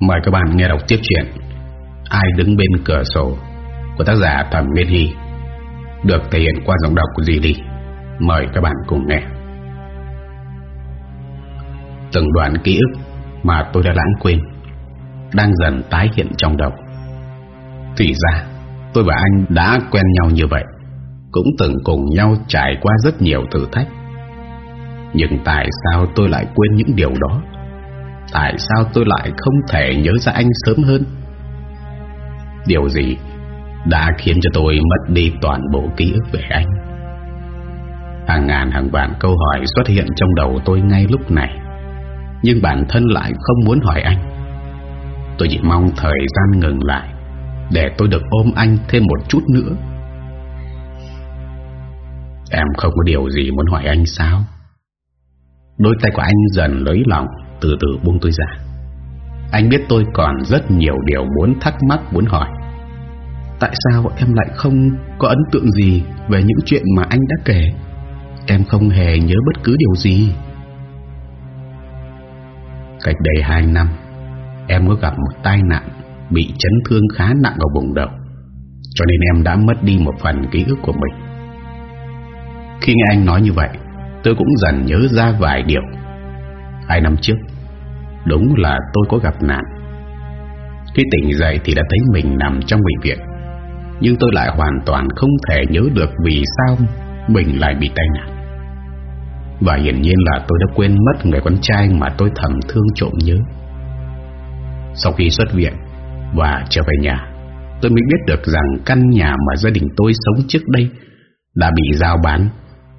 Mời các bạn nghe đọc tiếp chuyện Ai đứng bên cửa sổ của tác giả Thẩm Miên Hy được thể hiện qua giọng đọc của Dì Ly. Mời các bạn cùng nghe. Từng đoạn ký ức mà tôi đã lãng quên đang dần tái hiện trong đầu. Thì ra, tôi và anh đã quen nhau như vậy, cũng từng cùng nhau trải qua rất nhiều thử thách. Nhưng tại sao tôi lại quên những điều đó? Tại sao tôi lại không thể nhớ ra anh sớm hơn? Điều gì Đã khiến cho tôi mất đi toàn bộ ký ức về anh? Hàng ngàn hàng vạn câu hỏi xuất hiện trong đầu tôi ngay lúc này, Nhưng bản thân lại không muốn hỏi anh. Tôi chỉ mong thời gian ngừng lại Để tôi được ôm anh thêm một chút nữa. Em không có điều gì muốn hỏi anh sao? Đôi tay của anh dần lấy lòng từ từ buông tôi ra. Anh biết tôi còn rất nhiều điều muốn thắc mắc, muốn hỏi. Tại sao em lại không có ấn tượng gì Về những chuyện mà anh đã kể? Em không hề nhớ bất cứ điều gì. Cách đây hai năm, Em có gặp một tai nạn Bị chấn thương khá nặng ở vùng đầu, Cho nên em đã mất đi một phần ký ức của mình. Khi nghe anh nói như vậy, Tôi cũng dần nhớ ra vài điều. Hai năm trước, Đúng là tôi có gặp nạn. Khi tỉnh dậy thì đã thấy mình nằm trong bệnh viện, Nhưng tôi lại hoàn toàn không thể nhớ được Vì sao mình lại bị tai nạn. Và hiển nhiên là tôi đã quên mất người con trai Mà tôi thầm thương trộm nhớ. Sau khi xuất viện Và trở về nhà, Tôi mới biết được rằng căn nhà mà gia đình tôi sống trước đây Đã bị giao bán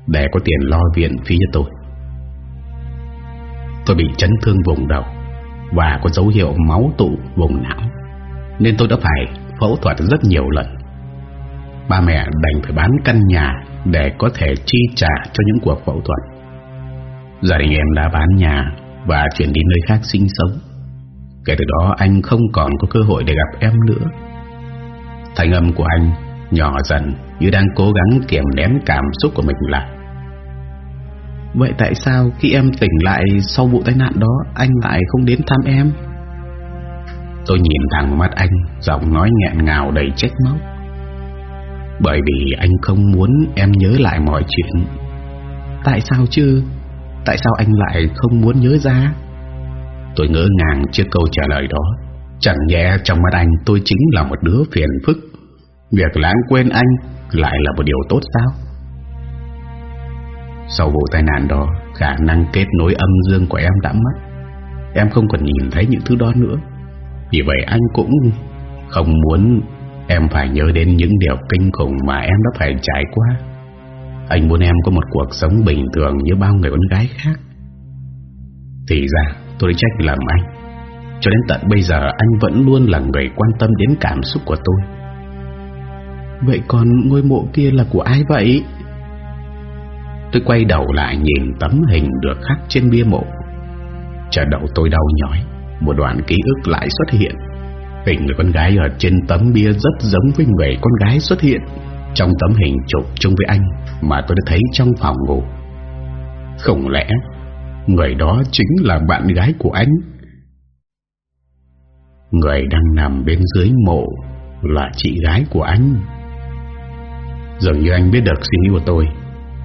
Để có tiền lo viện phí cho tôi. Tôi bị chấn thương vùng đầu Và có dấu hiệu máu tụ vùng não, Nên tôi đã phải phẫu thuật rất nhiều lần. Ba mẹ đành phải bán căn nhà Để có thể chi trả cho những cuộc phẫu thuật. Gia đình em đã bán nhà Và chuyển đi nơi khác sinh sống. Kể từ đó, anh không còn có cơ hội để gặp em nữa. Thanh âm của anh nhỏ dần Như đang cố gắng kiềm nén cảm xúc của mình lại. Vậy tại sao khi em tỉnh lại sau vụ tai nạn đó Anh lại không đến thăm em? Tôi nhìn thẳng mắt anh Giọng nói nghẹn ngào đầy trách móc. Bởi vì anh không muốn em nhớ lại mọi chuyện. Tại sao chứ? Tại sao anh lại không muốn nhớ ra? Tôi ngỡ ngàng trước câu trả lời đó. Chẳng nhẽ trong mắt anh tôi chính là một đứa phiền phức. Việc lãng quên anh lại là một điều tốt sao sau vụ tai nạn đó, Khả năng kết nối âm dương của em đã mất. Em không còn nhìn thấy những thứ đó nữa. Vì vậy anh cũng Không muốn Em phải nhớ đến những điều kinh khủng Mà em đã phải trải qua. Anh muốn em có một cuộc sống bình thường Như bao người con gái khác. Thì ra, tôi trách lầm anh. Cho đến tận bây giờ, Anh vẫn luôn là người quan tâm đến cảm xúc của tôi. Vậy còn ngôi mộ kia là của ai vậy? Tôi quay đầu lại nhìn tấm hình được khắc trên bia mộ. Chờ đầu tôi đau nhói, Một đoạn ký ức lại xuất hiện. Hình người con gái ở trên tấm bia rất giống với người con gái xuất hiện. Trong tấm hình chụp chung với anh Mà tôi đã thấy trong phòng ngủ. Không lẽ Người đó chính là bạn gái của anh? Người đang nằm bên dưới mộ Là chị gái của anh. Dường như anh biết được suy nghĩ của tôi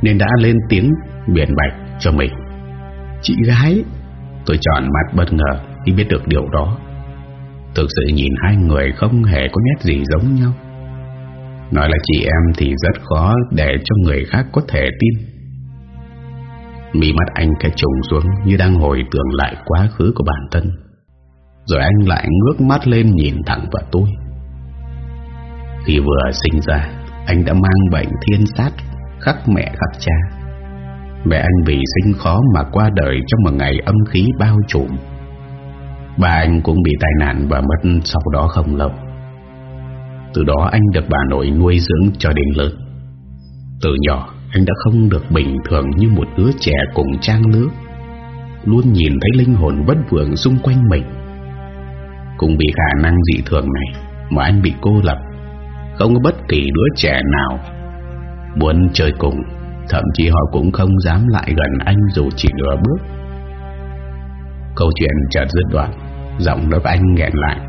nên đã lên tiếng biện bạch cho mình. Chị gái Tôi tròn mắt bất ngờ Khi biết được điều đó. Thực sự nhìn hai người không hề có nét gì giống nhau. Nói là chị em thì rất khó Để cho người khác có thể tin. Mí mắt anh cái trùng xuống Như đang hồi tưởng lại quá khứ của bản thân. Rồi anh lại ngước mắt lên nhìn thẳng vào tôi. Khi vừa sinh ra Anh đã mang bệnh thiên sát khắc mẹ khắc cha. Mẹ anh vì sinh khó mà qua đời trong một ngày âm khí bao trùm. Bà anh cũng bị tai nạn và mất sau đó không lâu. Từ đó anh được bà nội nuôi dưỡng cho đến lớn. Từ nhỏ, anh đã không được bình thường như một đứa trẻ cùng trang lứa. Luôn nhìn thấy linh hồn bất vượng xung quanh mình. Cũng vì khả năng dị thường này mà anh bị cô lập. Không có bất kỳ đứa trẻ nào Muốn chơi cùng, Thậm chí họ cũng không dám lại gần anh dù chỉ nửa bước. Câu chuyện chợt dứt đoạn, Giọng đối anh nghẹn lại,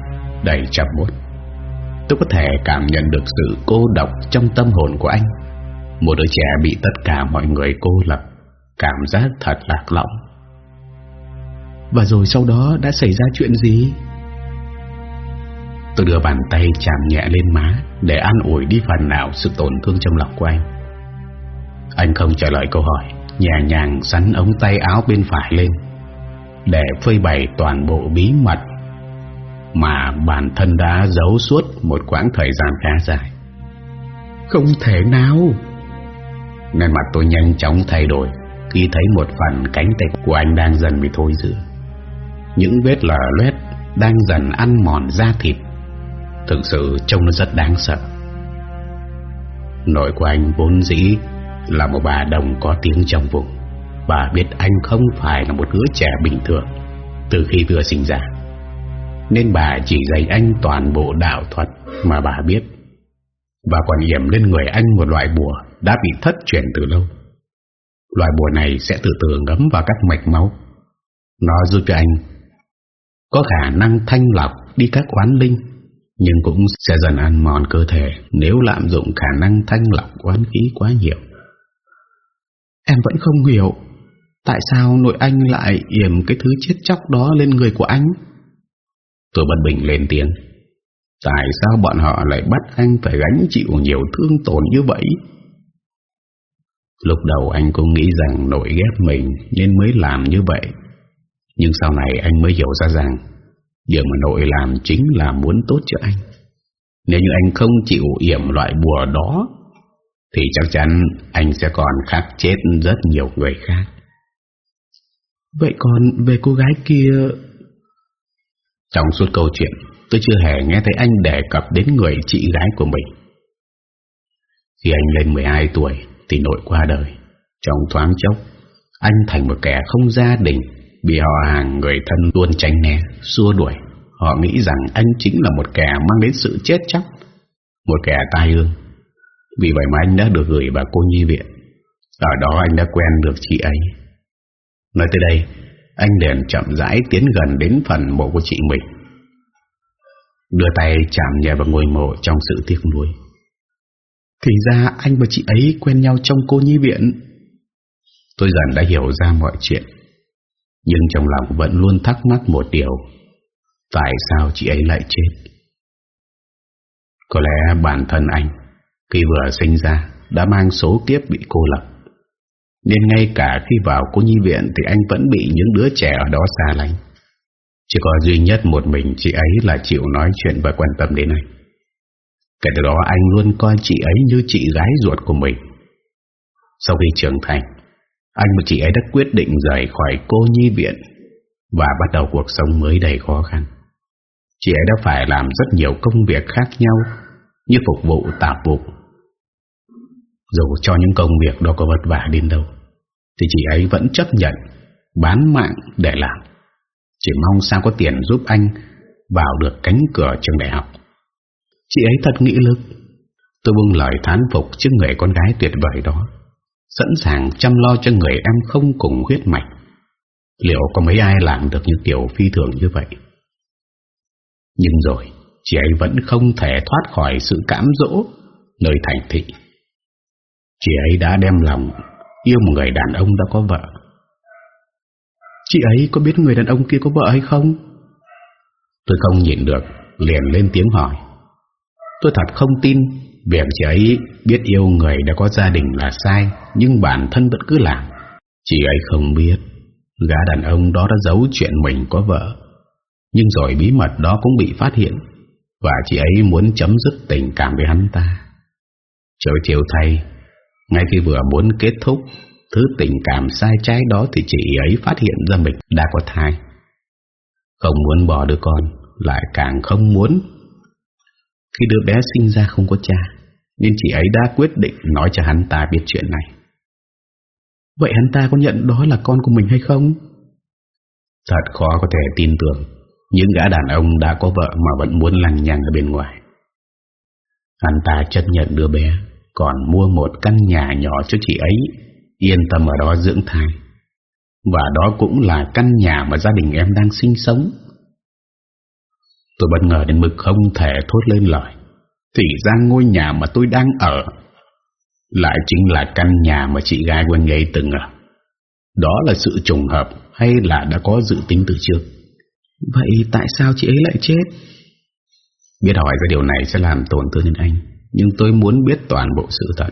Đầy chập buốt Tôi có thể cảm nhận được sự cô độc Trong tâm hồn của anh. Một đứa trẻ bị tất cả mọi người cô lập, Cảm giác thật lạc lõng. Và rồi sau đó đã xảy ra chuyện gì? Tôi đưa bàn tay chạm nhẹ lên má Để an ủi đi phần nào sự tổn thương trong lòng của anh. Anh không trả lời câu hỏi Nhẹ nhàng sắn ống tay áo bên phải lên Để phơi bày toàn bộ bí mật Mà bản thân đã giấu suốt một quãng thời gian khá dài. Không thể nào. Nên mặt tôi nhanh chóng thay đổi Khi thấy một phần cánh tay của anh đang dần bị thôi rửa Những vết lở loét đang dần ăn mòn da thịt Thực sự trông nó rất đáng sợ. Nội của anh vốn dĩ Là một bà đồng có tiếng trong vùng. Bà biết anh không phải là một đứa trẻ bình thường Từ khi vừa sinh ra. Nên bà chỉ dạy anh toàn bộ đạo thuật Mà bà biết. Và còn yểm lên người anh một loại bùa Đã bị thất truyền từ lâu. Loại bùa này sẽ từ từ ngấm vào các mạch máu. Nó giúp cho anh Có khả năng thanh lọc đi các oán linh nhưng cũng sẽ dần ăn mòn cơ thể nếu lạm dụng khả năng thanh lọc oán khí quá nhiều. Em vẫn không hiểu, tại sao nội anh lại yểm cái thứ chết chóc đó lên người của anh. Tôi bật bình lên tiếng. Tại sao bọn họ lại bắt anh phải gánh chịu nhiều thương tổn như vậy? Lúc đầu anh cũng nghĩ rằng nội ghét mình nên mới làm như vậy. Nhưng sau này anh mới hiểu ra rằng Điều mà nội làm chính là muốn tốt cho anh. Nếu như anh không chịu yểm loại bùa đó Thì chắc chắn anh sẽ còn khắc chết rất nhiều người khác. Vậy còn về cô gái kia? Trong suốt câu chuyện Tôi chưa hề nghe thấy anh đề cập đến người chị gái của mình. Khi anh lên 12 tuổi Thì nội qua đời. Trong thoáng chốc Anh thành một kẻ không gia đình Bị họ hàng người thân luôn tránh né, Xua đuổi. Họ nghĩ rằng anh chính là một kẻ mang đến sự chết chóc, Một kẻ tai ương. Vì vậy mà anh đã được gửi vào cô nhi viện. Ở đó anh đã quen được chị ấy. Nói tới đây, Anh liền chậm rãi tiến gần đến phần mộ của chị mình. Đưa tay chạm nhẹ vào ngôi mộ trong sự tiếc nuối. Thì ra anh và chị ấy quen nhau trong cô nhi viện. Tôi dần đã hiểu ra mọi chuyện nhưng trong lòng vẫn luôn thắc mắc một điều. Tại sao chị ấy lại chết? Có lẽ bản thân anh, Khi vừa sinh ra, Đã mang số kiếp bị cô lập. Nên ngay cả khi vào cô nhi viện Thì anh vẫn bị những đứa trẻ ở đó xa lánh. Chỉ có duy nhất một mình chị ấy là chịu nói chuyện và quan tâm đến anh. Kể từ đó anh luôn coi chị ấy như chị gái ruột của mình. Sau khi trưởng thành anh và chị ấy đã quyết định rời khỏi cô nhi viện và bắt đầu cuộc sống mới đầy khó khăn. Chị ấy đã phải làm rất nhiều công việc khác nhau như phục vụ tạp vụ. Dù cho những công việc đó có vất vả đến đâu, thì chị ấy vẫn chấp nhận bán mạng để làm. Chỉ mong sao có tiền giúp anh vào được cánh cửa trường đại học. Chị ấy thật nghĩ lực. Tôi buông lời thán phục trước người con gái tuyệt vời đó sẵn sàng chăm lo cho người em không cùng huyết mạch. Liệu có mấy ai làm được những điều phi thường như vậy? Nhưng rồi, chị ấy vẫn không thể thoát khỏi sự cám dỗ nơi thành thị. Chị ấy đã đem lòng yêu một người đàn ông đã có vợ. Chị ấy có biết người đàn ông kia có vợ hay không? Tôi không nhịn được, liền lên tiếng hỏi. Tôi thật không tin Việc chị ấy biết yêu người đã có gia đình là sai, Nhưng bản thân vẫn cứ làm. Chị ấy không biết, Gã đàn ông đó đã giấu chuyện mình có vợ. Nhưng rồi bí mật đó cũng bị phát hiện, Và chị ấy muốn chấm dứt tình cảm với hắn ta. Trời chiều thay, Ngay khi vừa muốn kết thúc Thứ tình cảm sai trái đó Thì chị ấy phát hiện ra mình đã có thai. Không muốn bỏ đứa con, Lại càng không muốn khi đứa bé sinh ra không có cha, Nên chị ấy đã quyết định nói cho hắn ta biết chuyện này. Vậy hắn ta có nhận đó là con của mình hay không? Thật khó có thể tin tưởng. Những gã đàn ông đã có vợ mà vẫn muốn lằng nhằng ở bên ngoài. Hắn ta chấp nhận đứa bé, Còn mua một căn nhà nhỏ cho chị ấy, Yên tâm ở đó dưỡng thai. Và đó cũng là căn nhà mà gia đình em đang sinh sống. Tôi bất ngờ đến mức không thể thốt lên lời. Thì ra ngôi nhà mà tôi đang ở Lại chính là căn nhà mà chị gái của anh ấy từng ở. Đó là sự trùng hợp Hay là đã có dự tính từ trước? Vậy tại sao chị ấy lại chết? Biết hỏi ra điều này sẽ làm tổn thương đến anh, Nhưng tôi muốn biết toàn bộ sự thật.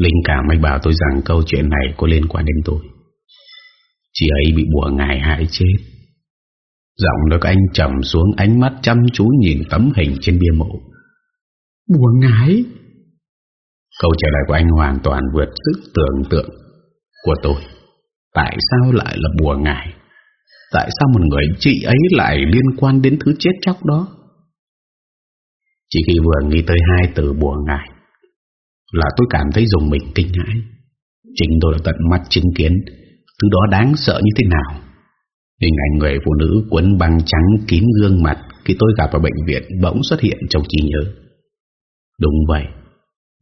Linh cảm anh bảo tôi rằng câu chuyện này có liên quan đến tôi. Chị ấy bị bùa ngài hại chết. Giọng được anh trầm xuống ánh mắt chăm chú nhìn tấm hình trên bia mộ. Bùa ngái. Câu trả lời của anh hoàn toàn vượt sức tưởng tượng của tôi. Tại sao lại là bùa ngài Tại sao một người chị ấy lại liên quan đến thứ chết chóc đó? Chỉ khi vừa nghĩ tới hai từ bùa ngài Là tôi cảm thấy dùng mình kinh hãi. Chính tôi đã tận mắt chứng kiến Thứ đó đáng sợ như thế nào Hình ảnh người phụ nữ quấn băng trắng kín gương mặt Khi tôi gặp ở bệnh viện bỗng xuất hiện trong trí nhớ. Đúng vậy,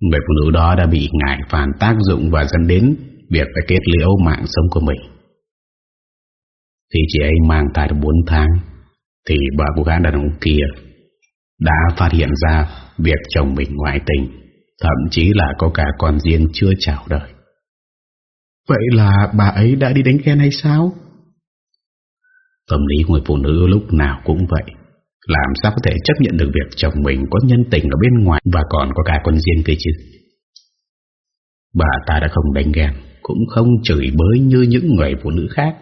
Người phụ nữ đó đã bị ngại phản tác dụng Và dẫn đến việc phải kết liễu mạng sống của mình. Khi chị ấy mang thai được 4 tháng, Thì bà cô gái đàn ông kia Đã phát hiện ra Việc chồng mình ngoại tình, Thậm chí là có cả con riêng chưa chào đời. Vậy là bà ấy đã đi đánh ghen hay sao? Tâm lý của người phụ nữ lúc nào cũng vậy. Làm sao có thể chấp nhận được việc chồng mình có nhân tình ở bên ngoài Và còn có cả con riêng kia chứ? Bà ta đã không đánh ghen, Cũng không chửi bới như những người phụ nữ khác.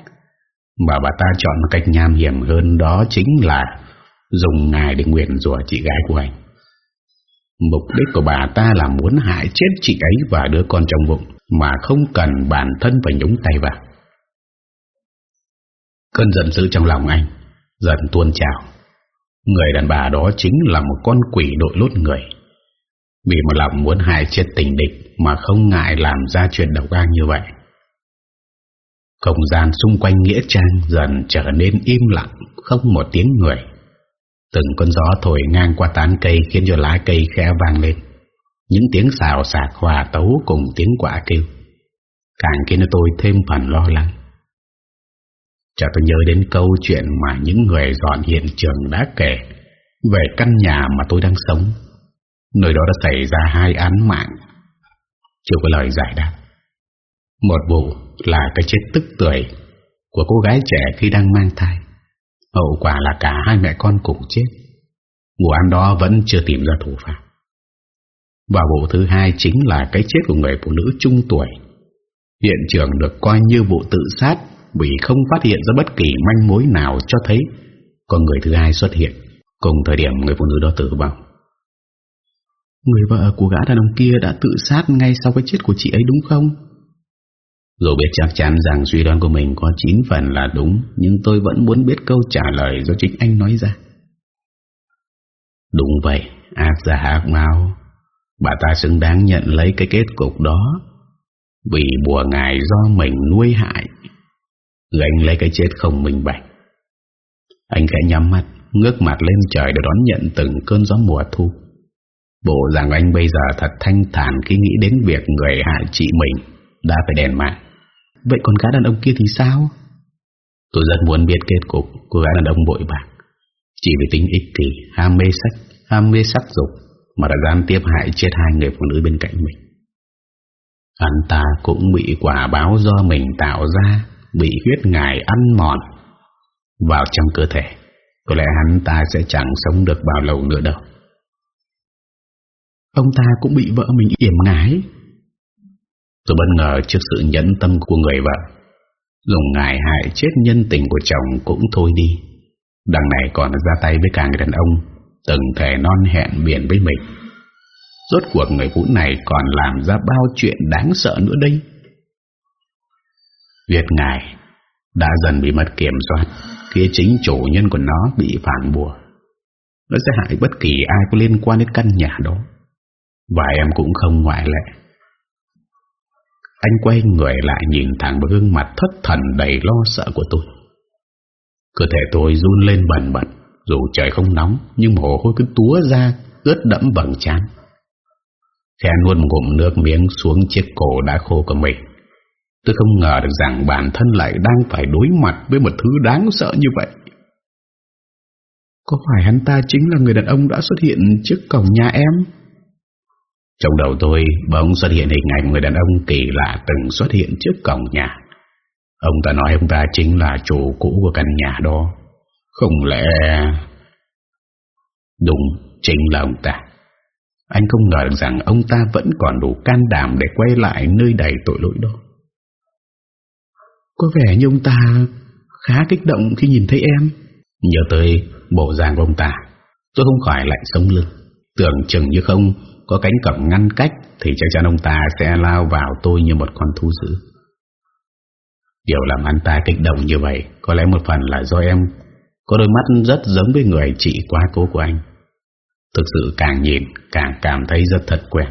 Mà bà ta chọn một cách nham hiểm hơn Đó chính là Dùng ngài để nguyện rủa chị gái của anh. Mục đích của bà ta là muốn hại chết chị ấy và đứa con trong bụng, Mà không cần bản thân phải nhúng tay vào. Cơn giận dữ trong lòng anh Giận tuôn trào. Người đàn bà đó chính là một con quỷ đội lốt người. Vì một lòng muốn hại chết tình địch Mà không ngại làm ra chuyện độc ác như vậy. Không gian xung quanh Nghĩa Trang dần trở nên im lặng, Không một tiếng người. Từng con gió thổi ngang qua tán cây Khiến cho lá cây khẽ vang lên. Những tiếng xào xạc hòa tấu cùng tiếng quả kêu. Càng khiến tôi thêm phần lo lắng. Chả tôi nhớ đến câu chuyện mà những người dọn hiện trường đã kể về căn nhà mà tôi đang sống. Nơi đó đã xảy ra hai án mạng. Chưa có lời giải đáp. Một vụ là cái chết tức tuổi của cô gái trẻ khi đang mang thai. Hậu quả là cả hai mẹ con cùng chết. Vụ án đó vẫn chưa tìm ra thủ phạm. Và vụ thứ hai chính là cái chết của người phụ nữ trung tuổi. Hiện trường được coi như vụ tự sát vì không phát hiện ra bất kỳ manh mối nào cho thấy có người thứ hai xuất hiện cùng thời điểm người phụ nữ đó tử vong. Người vợ của gã đàn ông kia đã tự sát ngay sau cái chết của chị ấy đúng không? Dù biết chắc chắn rằng suy đoán của mình có 9 phần là đúng Nhưng tôi vẫn muốn biết câu trả lời do chính anh nói ra Đúng vậy, ác giả ác mau Bà ta xứng đáng nhận lấy cái kết cục đó Vì bùa ngài do mình nuôi hại Gánh lấy cái chết không minh bạch. Anh khẽ nhắm mắt, Ngước mặt lên trời để đón nhận từng cơn gió mùa thu. Bộ rằng anh bây giờ thật thanh thản Khi nghĩ đến việc người hại chị mình Đã phải đèn mạng. Vậy còn gái đàn ông kia thì sao? Tôi rất muốn biết kết cục Của gái đàn ông bội bạc. Chỉ vì tính ích kỷ, Ham mê sắc, Ham mê sắc dục Mà đã gian tiếp hại chết hai người phụ nữ bên cạnh mình. Anh ta cũng bị quả báo do mình tạo ra bị huyết ngài ăn mòn vào trong cơ thể. Có lẽ hắn ta sẽ chẳng sống được bao lâu nữa đâu. Ông ta cũng bị vợ mình yểm ngái. Tôi bất ngờ trước sự nhẫn tâm của người vợ. Dùng ngài hại chết nhân tình của chồng cũng thôi đi. Đằng này còn ra tay với cả người đàn ông từng thể non hẹn biển với mình. Rốt cuộc người phụ này còn làm ra bao chuyện đáng sợ nữa đây. Việt Ngài đã dần bị mất kiểm soát khi chính chủ nhân của nó bị phản bùa. Nó sẽ hại bất kỳ ai có liên quan đến căn nhà đó. Và em cũng không ngoại lệ. Anh quay người lại nhìn thẳng vào gương mặt thất thần đầy lo sợ của tôi. Cơ thể tôi run lên bần bật, dù trời không nóng, nhưng mồ hôi cứ túa ra, ướt đẫm bằng chán. Khe nuốt một ngụm nước miếng xuống chiếc cổ đã khô của mình. Tôi không ngờ được rằng bản thân lại đang phải đối mặt với một thứ đáng sợ như vậy. Có phải hắn ta chính là người đàn ông đã xuất hiện trước cổng nhà em? Trong đầu tôi bỗng xuất hiện hình ảnh người đàn ông kỳ lạ từng xuất hiện trước cổng nhà. Ông ta nói ông ta chính là chủ cũ của căn nhà đó. Không lẽ... Đúng, chính là ông ta. Anh không ngờ được rằng ông ta vẫn còn đủ can đảm để quay lại nơi đầy tội lỗi đó. Có vẻ như ông ta khá kích động khi nhìn thấy em. Nhớ tới bộ dạng của ông ta, tôi không khỏi lạnh sống lưng. Tưởng chừng như không có cánh cổng ngăn cách thì chắc chắn ông ta sẽ lao vào tôi như một con thú dữ. Điều làm anh ta kích động như vậy có lẽ một phần là do em có đôi mắt rất giống với người chị quá cố của anh. Thực sự càng nhìn càng cảm thấy rất thật quen.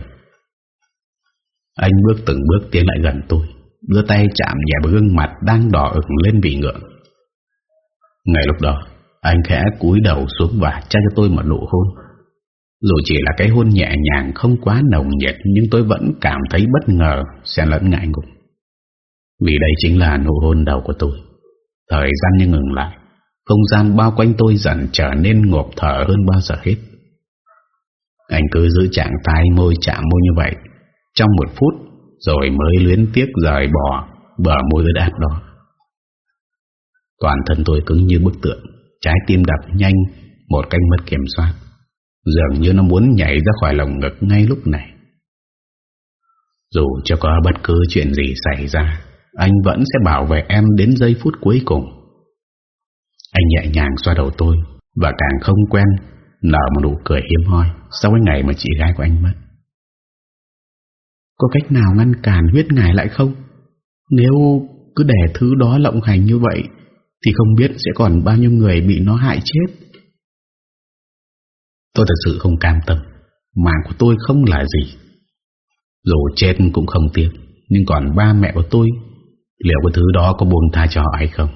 Anh bước từng bước tiến lại gần tôi, đưa tay chạm nhẹ vào gương mặt đang đỏ ửng lên vì ngượng. Ngay lúc đó, anh khẽ cúi đầu xuống và trao cho tôi một nụ hôn. Dù chỉ là cái hôn nhẹ nhàng không quá nồng nhiệt nhưng tôi vẫn cảm thấy bất ngờ, xen lẫn ngại ngùng. Vì đây chính là nụ hôn đầu của tôi. Thời gian như ngừng lại, không gian bao quanh tôi dần trở nên ngộp thở hơn bao giờ hết. Anh cứ giữ trạng thái môi chạm môi như vậy trong một phút rồi mới luyến tiếc rời bỏ bờ môi ướt át đó. Toàn thân tôi cứng như bức tượng, trái tim đập nhanh một cách mất kiểm soát. Dường như nó muốn nhảy ra khỏi lồng ngực ngay lúc này. Dù cho có bất cứ chuyện gì xảy ra, anh vẫn sẽ bảo vệ em đến giây phút cuối cùng. Anh nhẹ nhàng xoa đầu tôi và càng không quen nở một nụ cười hiếm hoi sau cái ngày mà chị gái của anh mất. Có cách nào ngăn cản huyết ngài lại không? Nếu cứ để thứ đó lộng hành như vậy thì không biết sẽ còn bao nhiêu người bị nó hại chết. Tôi thật sự không cam tâm, mạng của tôi không là gì. Dù chết cũng không tiếc, nhưng còn ba mẹ của tôi, liệu cái thứ đó có buông tha cho họ hay không?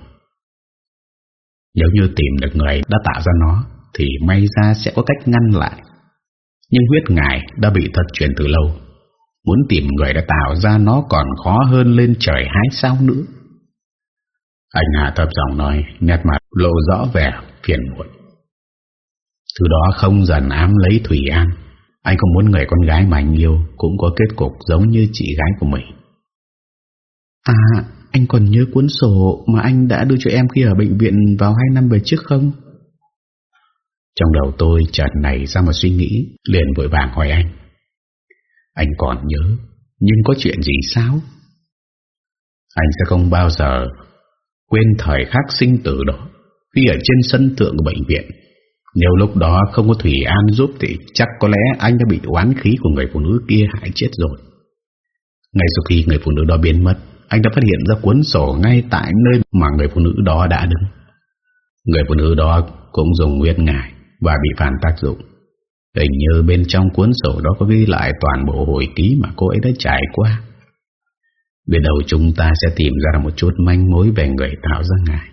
Nếu như tìm được người đã tạo ra nó, thì may ra sẽ có cách ngăn lại. Nhưng huyết ngài đã bị thất truyền từ lâu. Muốn tìm người đã tạo ra nó còn khó hơn lên trời hái sao nữa. Anh Hà thấp giọng nói, nét mặt lộ rõ vẻ phiền muộn. Thứ đó không dần ám lấy Thủy An. Anh không muốn người con gái mà anh yêu cũng có kết cục giống như chị gái của mình. À, anh còn nhớ cuốn sổ mà anh đã đưa cho em khi ở bệnh viện vào hai năm về trước không? Trong đầu tôi chợt nảy ra một suy nghĩ, liền vội vàng hỏi anh. Anh còn nhớ, nhưng có chuyện gì sao? Anh sẽ không bao giờ quên thời khắc sinh tử đó khi ở trên sân thượng của bệnh viện. Nếu lúc đó không có Thủy An giúp thì chắc có lẽ anh đã bị oán khí của người phụ nữ kia hại chết rồi. Ngay sau khi người phụ nữ đó biến mất, anh đã phát hiện ra cuốn sổ ngay tại nơi mà người phụ nữ đó đã đứng. Người phụ nữ đó cũng dùng nguyên ngài và bị phản tác dụng. Hình như bên trong cuốn sổ đó có ghi lại toàn bộ hồi ký mà cô ấy đã trải qua. Biết đầu chúng ta sẽ tìm ra một chút manh mối về người tạo ra ngài.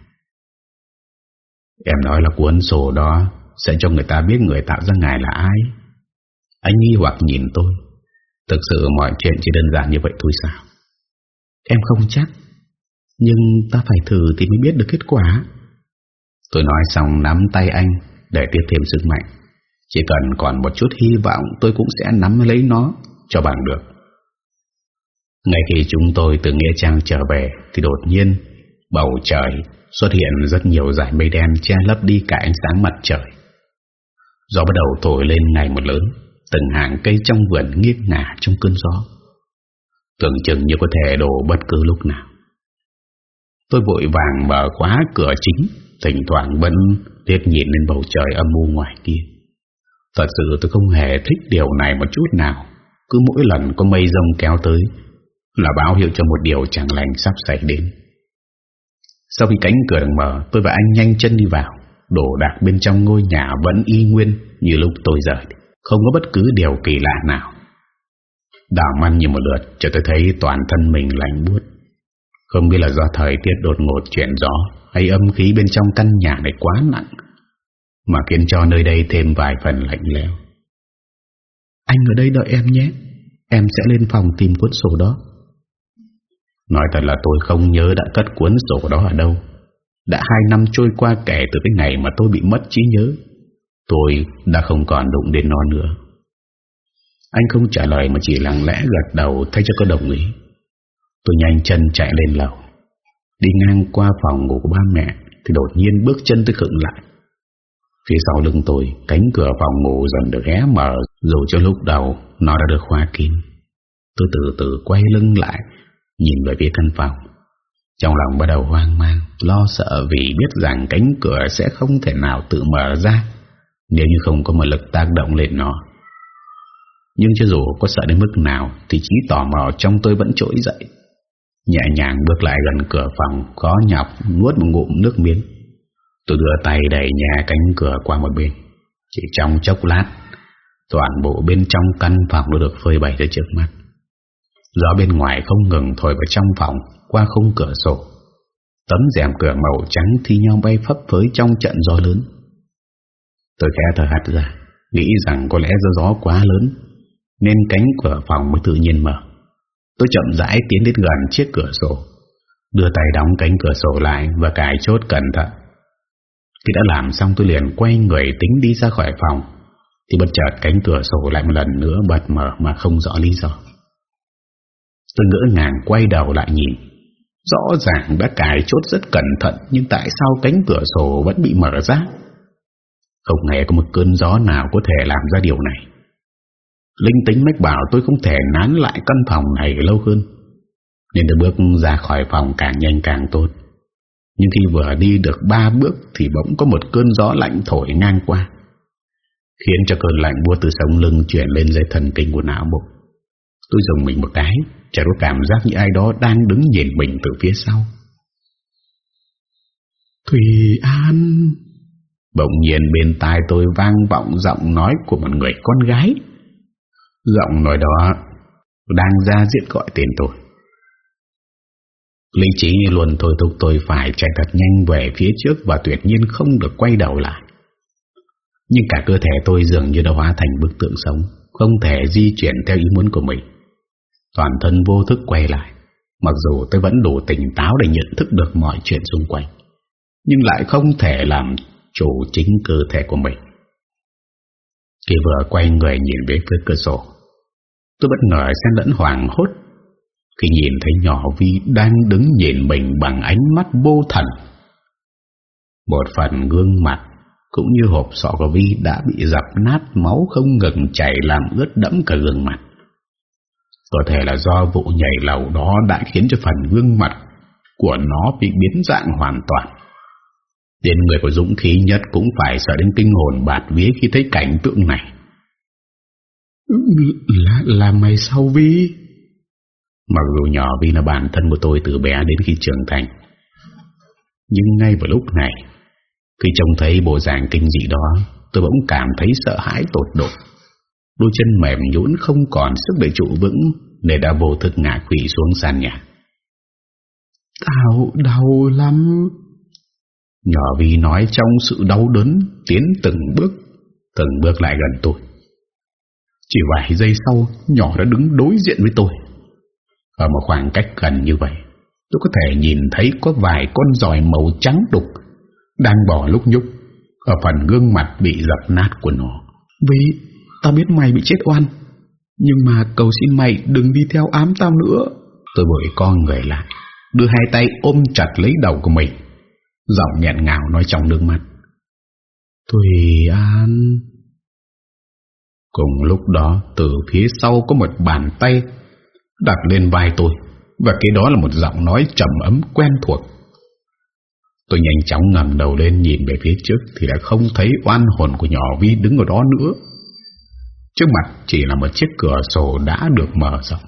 Em nói là cuốn sổ đó sẽ cho người ta biết người tạo ra ngài là ai. Anh nghi hoặc nhìn tôi. Thực sự mọi chuyện chỉ đơn giản như vậy thôi sao? Em không chắc. Nhưng ta phải thử thì mới biết được kết quả. Tôi nói xong nắm tay anh để tiếp thêm sức mạnh. Chỉ cần còn một chút hy vọng tôi cũng sẽ nắm lấy nó cho bằng được. Ngay khi chúng tôi từ Nghĩa Trang trở về thì đột nhiên bầu trời xuất hiện rất nhiều dải mây đen che lấp đi cả ánh sáng mặt trời. Gió bắt đầu thổi lên ngày một lớn, từng hàng cây trong vườn nghiêng ngả trong cơn gió. Tưởng chừng như có thể đổ bất cứ lúc nào. Tôi vội vàng mở khóa cửa chính, thỉnh thoảng vẫn liếc nhìn lên bầu trời âm u ngoài kia. Thật sự tôi không hề thích điều này một chút nào. Cứ mỗi lần có mây rông kéo tới là báo hiệu cho một điều chẳng lành sắp xảy đến. Sau khi cánh cửa được mở, tôi và anh nhanh chân đi vào. Đồ đạc bên trong ngôi nhà vẫn y nguyên như lúc tôi rời. Không có bất cứ điều kỳ lạ nào. Đào măn như một lượt cho tôi thấy toàn thân mình lạnh buốt. Không biết là do thời tiết đột ngột chuyển gió hay âm khí bên trong căn nhà này quá nặng mà khiến cho nơi đây thêm vài phần lạnh lẽo. Anh ở đây đợi em nhé, em sẽ lên phòng tìm cuốn sổ đó. Nói thật là tôi không nhớ đã cất cuốn sổ đó ở đâu. Đã hai năm trôi qua kể từ cái ngày mà tôi bị mất trí nhớ Tôi đã không còn đụng đến nó nữa Anh không trả lời mà chỉ lặng lẽ gật đầu thay cho có đồng ý Tôi nhanh chân chạy lên lầu Đi ngang qua phòng ngủ của ba mẹ Thì đột nhiên bước chân tôi khựng lại Phía sau lưng tôi, Cánh cửa phòng ngủ dần được hé mở, Dù cho lúc đầu nó đã được khóa kín Tôi từ từ quay lưng lại, Nhìn về phía căn phòng. Trong lòng bắt đầu hoang mang, Lo sợ vì biết rằng cánh cửa Sẽ không thể nào tự mở ra, Nếu như không có một lực tác động lên nó. Nhưng cho dù có sợ đến mức nào, Thì trí tò mò trong tôi vẫn trỗi dậy. Nhẹ nhàng bước lại gần cửa phòng Khó nhọc, nuốt một ngụm nước miếng. Tôi đưa tay đẩy nhà cánh cửa qua một bên. Chỉ trong chốc lát, Toàn bộ bên trong căn phòng đã được phơi bày ra trước mắt. Gió bên ngoài không ngừng thổi vào trong phòng, Qua khung cửa sổ. Tấm rèm cửa màu trắng thi nhau bay phấp phới trong trận gió lớn. Tôi khẽ thở hắt ra, Nghĩ rằng có lẽ do gió quá lớn, Nên cánh cửa phòng mới tự nhiên mở. Tôi chậm rãi tiến đến gần chiếc cửa sổ, Đưa tay đóng cánh cửa sổ lại Và cài chốt cẩn thận. Khi đã làm xong tôi liền quay người tính đi ra khỏi phòng. Thì bất chợt cánh cửa sổ lại một lần nữa bật mở mà không rõ lý do. Tôi ngỡ ngàng quay đầu lại nhìn. Rõ ràng đã cài chốt rất cẩn thận, Nhưng tại sao cánh cửa sổ vẫn bị mở ra? Không hề có một cơn gió nào có thể làm ra điều này. Linh tính mách bảo tôi không thể nán lại căn phòng này lâu hơn, Nên tôi bước ra khỏi phòng càng nhanh càng tốt. Nhưng khi vừa đi được ba bước Thì bỗng có một cơn gió lạnh thổi ngang qua Khiến cho cơn lạnh bua từ sống lưng chuyển lên dây thần kinh của não bụng Tôi dùng mình một cái Chả có cảm giác như ai đó đang đứng nhìn mình từ phía sau. Thùy An. Bỗng nhiên bên tai tôi vang vọng giọng nói của một người con gái. Giọng nói đó đang ra diện gọi tên tôi. Lý trí luôn thôi thúc tôi phải chạy thật nhanh về phía trước và tuyệt nhiên không được quay đầu lại. Nhưng cả cơ thể tôi dường như đã hóa thành bức tượng sống, không thể di chuyển theo ý muốn của mình. Toàn thân vô thức quay lại, mặc dù tôi vẫn đủ tỉnh táo để nhận thức được mọi chuyện xung quanh, nhưng lại không thể làm chủ chính cơ thể của mình. Khi vừa quay người nhìn về phía cửa sổ, Tôi bất ngờ xen lẫn hoảng hốt khi nhìn thấy nhỏ Vi đang đứng nhìn mình bằng ánh mắt vô thần Một phần gương mặt cũng như hộp sọ của Vi đã bị dập nát máu không ngừng chảy làm ướt đẫm cả gương mặt. Có thể là do vụ nhảy lầu đó đã khiến cho phần gương mặt của nó bị biến dạng hoàn toàn. Đến người có dũng khí nhất cũng phải sợ đến kinh hồn bạt vía khi thấy cảnh tượng này. Là, là mày sao Vi Mặc dù nhỏ Vi là bản thân của tôi từ bé đến khi trưởng thành. Nhưng ngay vào lúc này Khi trông thấy bộ dạng kinh dị đó Tôi bỗng cảm thấy sợ hãi tột độ. Đôi chân mềm nhũn không còn sức để trụ vững Để đã vô thức ngã quỷ xuống sàn nhà. Đau, đau lắm. Nhỏ Vi nói trong sự đau đớn Tiến từng bước Từng bước lại gần tôi. Chỉ vài giây sau Nhỏ đã đứng đối diện với tôi Ở một khoảng cách gần như vậy Tôi có thể nhìn thấy có vài con giòi màu trắng đục Đang bò lúc nhúc Ở phần gương mặt bị dập nát của nó. Vì tao biết mày bị chết oan Nhưng mà cầu xin mày đừng đi theo ám tao nữa. Tôi vội con người lại Đưa hai tay ôm chặt lấy đầu của mình Giọng nghẹn ngào nói trong nước mắt. Thùy An. Cùng lúc đó từ phía sau có một bàn tay đặt lên vai tôi, và cái đó là một giọng nói trầm ấm quen thuộc. Tôi nhanh chóng ngẩng đầu lên nhìn về phía trước thì đã không thấy oan hồn của nhỏ Vi đứng ở đó nữa. Trước mặt chỉ là một chiếc cửa sổ đã được mở rộng.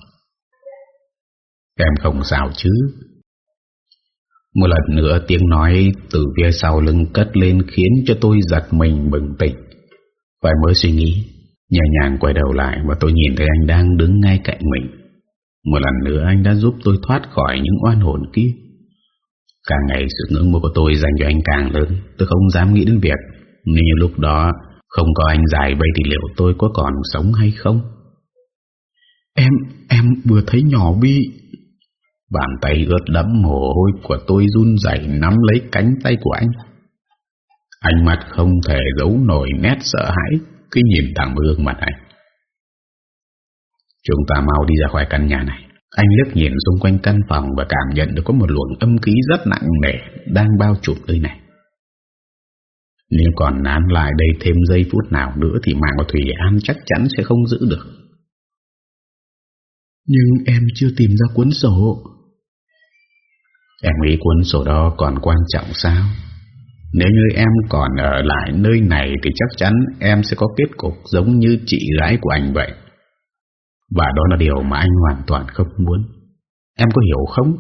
Em không sao chứ? Một lần nữa tiếng nói từ phía sau lưng cất lên khiến cho tôi giật mình bừng tỉnh. Phải mới suy nghĩ, Nhẹ nhàng quay đầu lại và tôi nhìn thấy anh đang đứng ngay cạnh mình. Một lần nữa anh đã giúp tôi thoát khỏi những oan hồn kia. Càng ngày sự ngưỡng mộ của tôi dành cho anh càng lớn, tôi không dám nghĩ đến việc nếu như lúc đó không có anh dài vậy thì liệu tôi có còn sống hay không? Em, em vừa thấy nhỏ bi. Bàn tay ướt đẫm mồ hôi của tôi run rẩy nắm lấy cánh tay của anh. Ánh mắt không thể giấu nổi nét sợ hãi Khi nhìn thẳng vào gương mặt anh Chúng ta mau đi ra khỏi căn nhà này. Anh liếc nhìn xung quanh căn phòng Và cảm nhận được có một luồng âm khí rất nặng nề Đang bao trùm nơi này. Nếu còn nán lại đây thêm giây phút nào nữa Thì mạng của Thủy An chắc chắn sẽ không giữ được. Nhưng em chưa tìm ra cuốn sổ. Em nghĩ cuốn sổ đó còn quan trọng sao? Nếu như em còn ở lại nơi này Thì chắc chắn em sẽ có kết cục giống như chị gái của anh vậy và đó là điều mà anh hoàn toàn không muốn Em có hiểu không?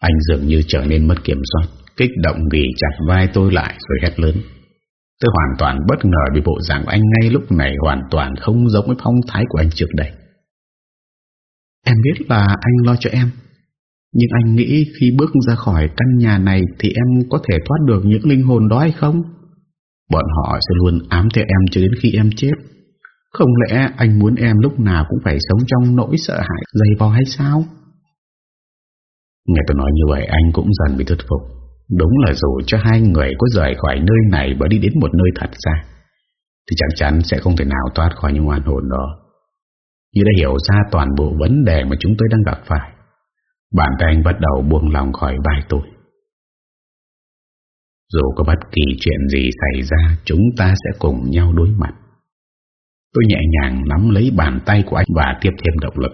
Anh dường như trở nên mất kiểm soát, Kích động ghi chặt vai tôi lại rồi hét lớn Tôi hoàn toàn bất ngờ vì bộ dạng của anh ngay lúc này hoàn toàn không giống với phong thái của anh trước đây. Em biết là anh lo cho em, nhưng anh nghĩ khi bước ra khỏi căn nhà này thì em có thể thoát được những linh hồn đó hay không? Bọn họ sẽ luôn ám theo em cho đến khi em chết. Không lẽ anh muốn em lúc nào cũng phải sống trong nỗi sợ hãi dày vò hay sao? Nghe tôi nói như vậy anh cũng dần bị thuyết phục. Đúng là dù cho hai người có rời khỏi nơi này và đi đến một nơi thật xa, thì chắc chắn sẽ không thể nào thoát khỏi những oan hồn đó. Như đã hiểu ra toàn bộ vấn đề mà chúng tôi đang gặp phải. Bàn tay anh bắt đầu buông lòng khỏi vai tôi Dù có bất kỳ chuyện gì xảy ra Chúng ta sẽ cùng nhau đối mặt Tôi nhẹ nhàng nắm lấy bàn tay của anh Và tiếp thêm động lực.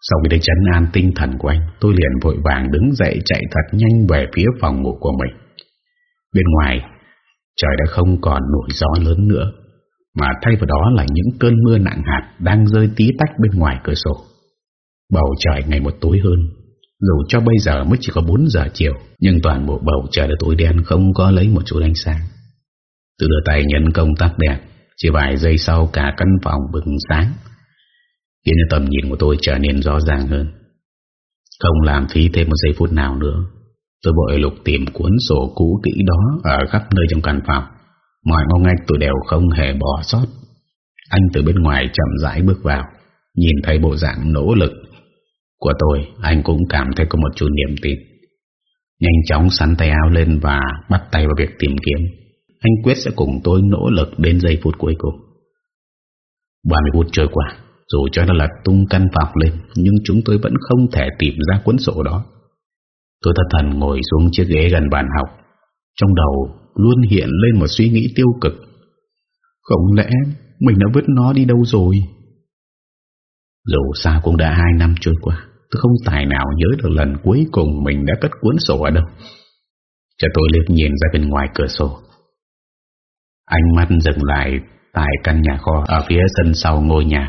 Sau khi được chấn an tinh thần của anh, Tôi liền vội vàng đứng dậy Chạy thật nhanh về phía phòng ngủ của mình. Bên ngoài, Trời đã không còn nổi gió lớn nữa, Mà thay vào đó là những cơn mưa nặng hạt Đang rơi tí tách bên ngoài cửa sổ. Bầu trời ngày một tối hơn, Dù cho bây giờ mới chỉ có 4 giờ chiều, Nhưng toàn bộ bầu trời đã tối đen Không có lấy một chút ánh sáng. Từ đưa tay nhấn công tắc đèn. Chỉ vài giây sau cả căn phòng bừng sáng, Khiến cho tầm nhìn của tôi trở nên rõ ràng hơn. Không làm phí thêm một giây phút nào nữa, Tôi vội lục tìm cuốn sổ cũ kỹ đó Ở khắp nơi trong căn phòng. Mọi ngóc ngách tôi đều không hề bỏ sót. Anh từ bên ngoài chậm rãi bước vào, Nhìn thấy bộ dạng nỗ lực của tôi, Anh cũng cảm thấy có một chút niềm tin. Nhanh chóng sắn tay áo lên Và bắt tay vào việc tìm kiếm. Anh quyết sẽ cùng tôi nỗ lực Đến giây phút cuối cùng. 30 phút trôi qua, Dù cho nó lật tung căn phòng lên, Nhưng chúng tôi vẫn không thể tìm ra cuốn sổ đó. Tôi thật thần ngồi xuống chiếc ghế gần bàn học. Trong đầu luôn hiện lên một suy nghĩ tiêu cực. Không lẽ mình đã vứt nó đi đâu rồi? Dù sao cũng đã hai năm trôi qua, Tôi không tài nào nhớ được lần cuối cùng mình đã cất cuốn sổ ở đâu. Cho tôi liếc nhìn ra bên ngoài cửa sổ. Ánh mắt dừng lại tại căn nhà kho ở phía sân sau ngôi nhà.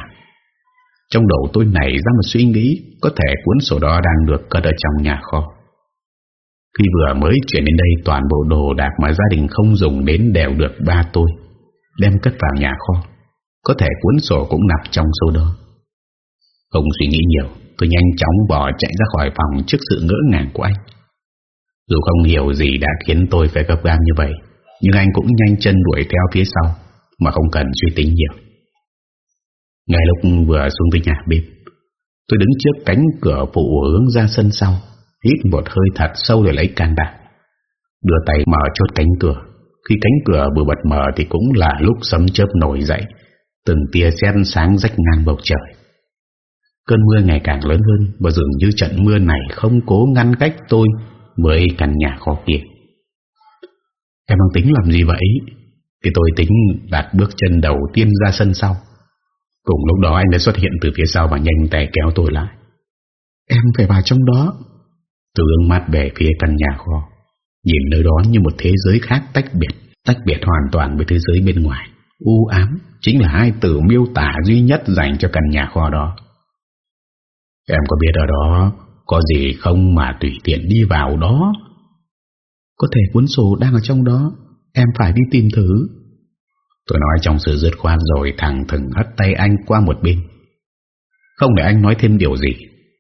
Trong đầu tôi nảy ra một suy nghĩ có thể cuốn sổ đó đang được cất ở trong nhà kho. Khi vừa mới chuyển đến đây toàn bộ đồ đạc mà gia đình không dùng đến đều được ba tôi đem cất vào nhà kho. Có thể cuốn sổ cũng nằm trong số đó. Không suy nghĩ nhiều, Tôi nhanh chóng bỏ chạy ra khỏi phòng trước sự ngỡ ngàng của anh. Dù không hiểu gì đã khiến tôi phải gấp gáp như vậy, nhưng anh cũng nhanh chân đuổi theo phía sau mà không cần suy tính nhiều. Ngay lúc vừa xuống tới nhà bếp, tôi đứng trước cánh cửa phụ hướng ra sân sau, hít một hơi thật sâu để lấy can đảm. Đưa tay mở chốt cánh cửa. Khi cánh cửa vừa bật mở thì cũng là lúc sấm chớp nổi dậy, từng tia sét sáng rách ngang bầu trời. Cơn mưa ngày càng lớn hơn Và dường như trận mưa này không cố ngăn cách tôi Với căn nhà kho kia Em đang tính làm gì vậy? Thì tôi tính đặt bước chân đầu tiên ra sân sau. Cùng lúc đó anh đã xuất hiện từ phía sau Và nhanh tay kéo tôi lại. Em phải vào trong đó. Tôi hướng mắt về phía căn nhà kho Nhìn nơi đó như một thế giới khác tách biệt Tách biệt hoàn toàn với thế giới bên ngoài. U ám Chính là hai từ miêu tả duy nhất dành cho căn nhà kho đó. Em có biết ở đó Có gì không mà tùy tiện đi vào đó có thể cuốn sổ đang ở trong đó, Em phải đi tìm thử. Tôi nói trong sự dứt khoát rồi Thằng thừng hất tay anh qua một bên. Không để anh nói thêm điều gì,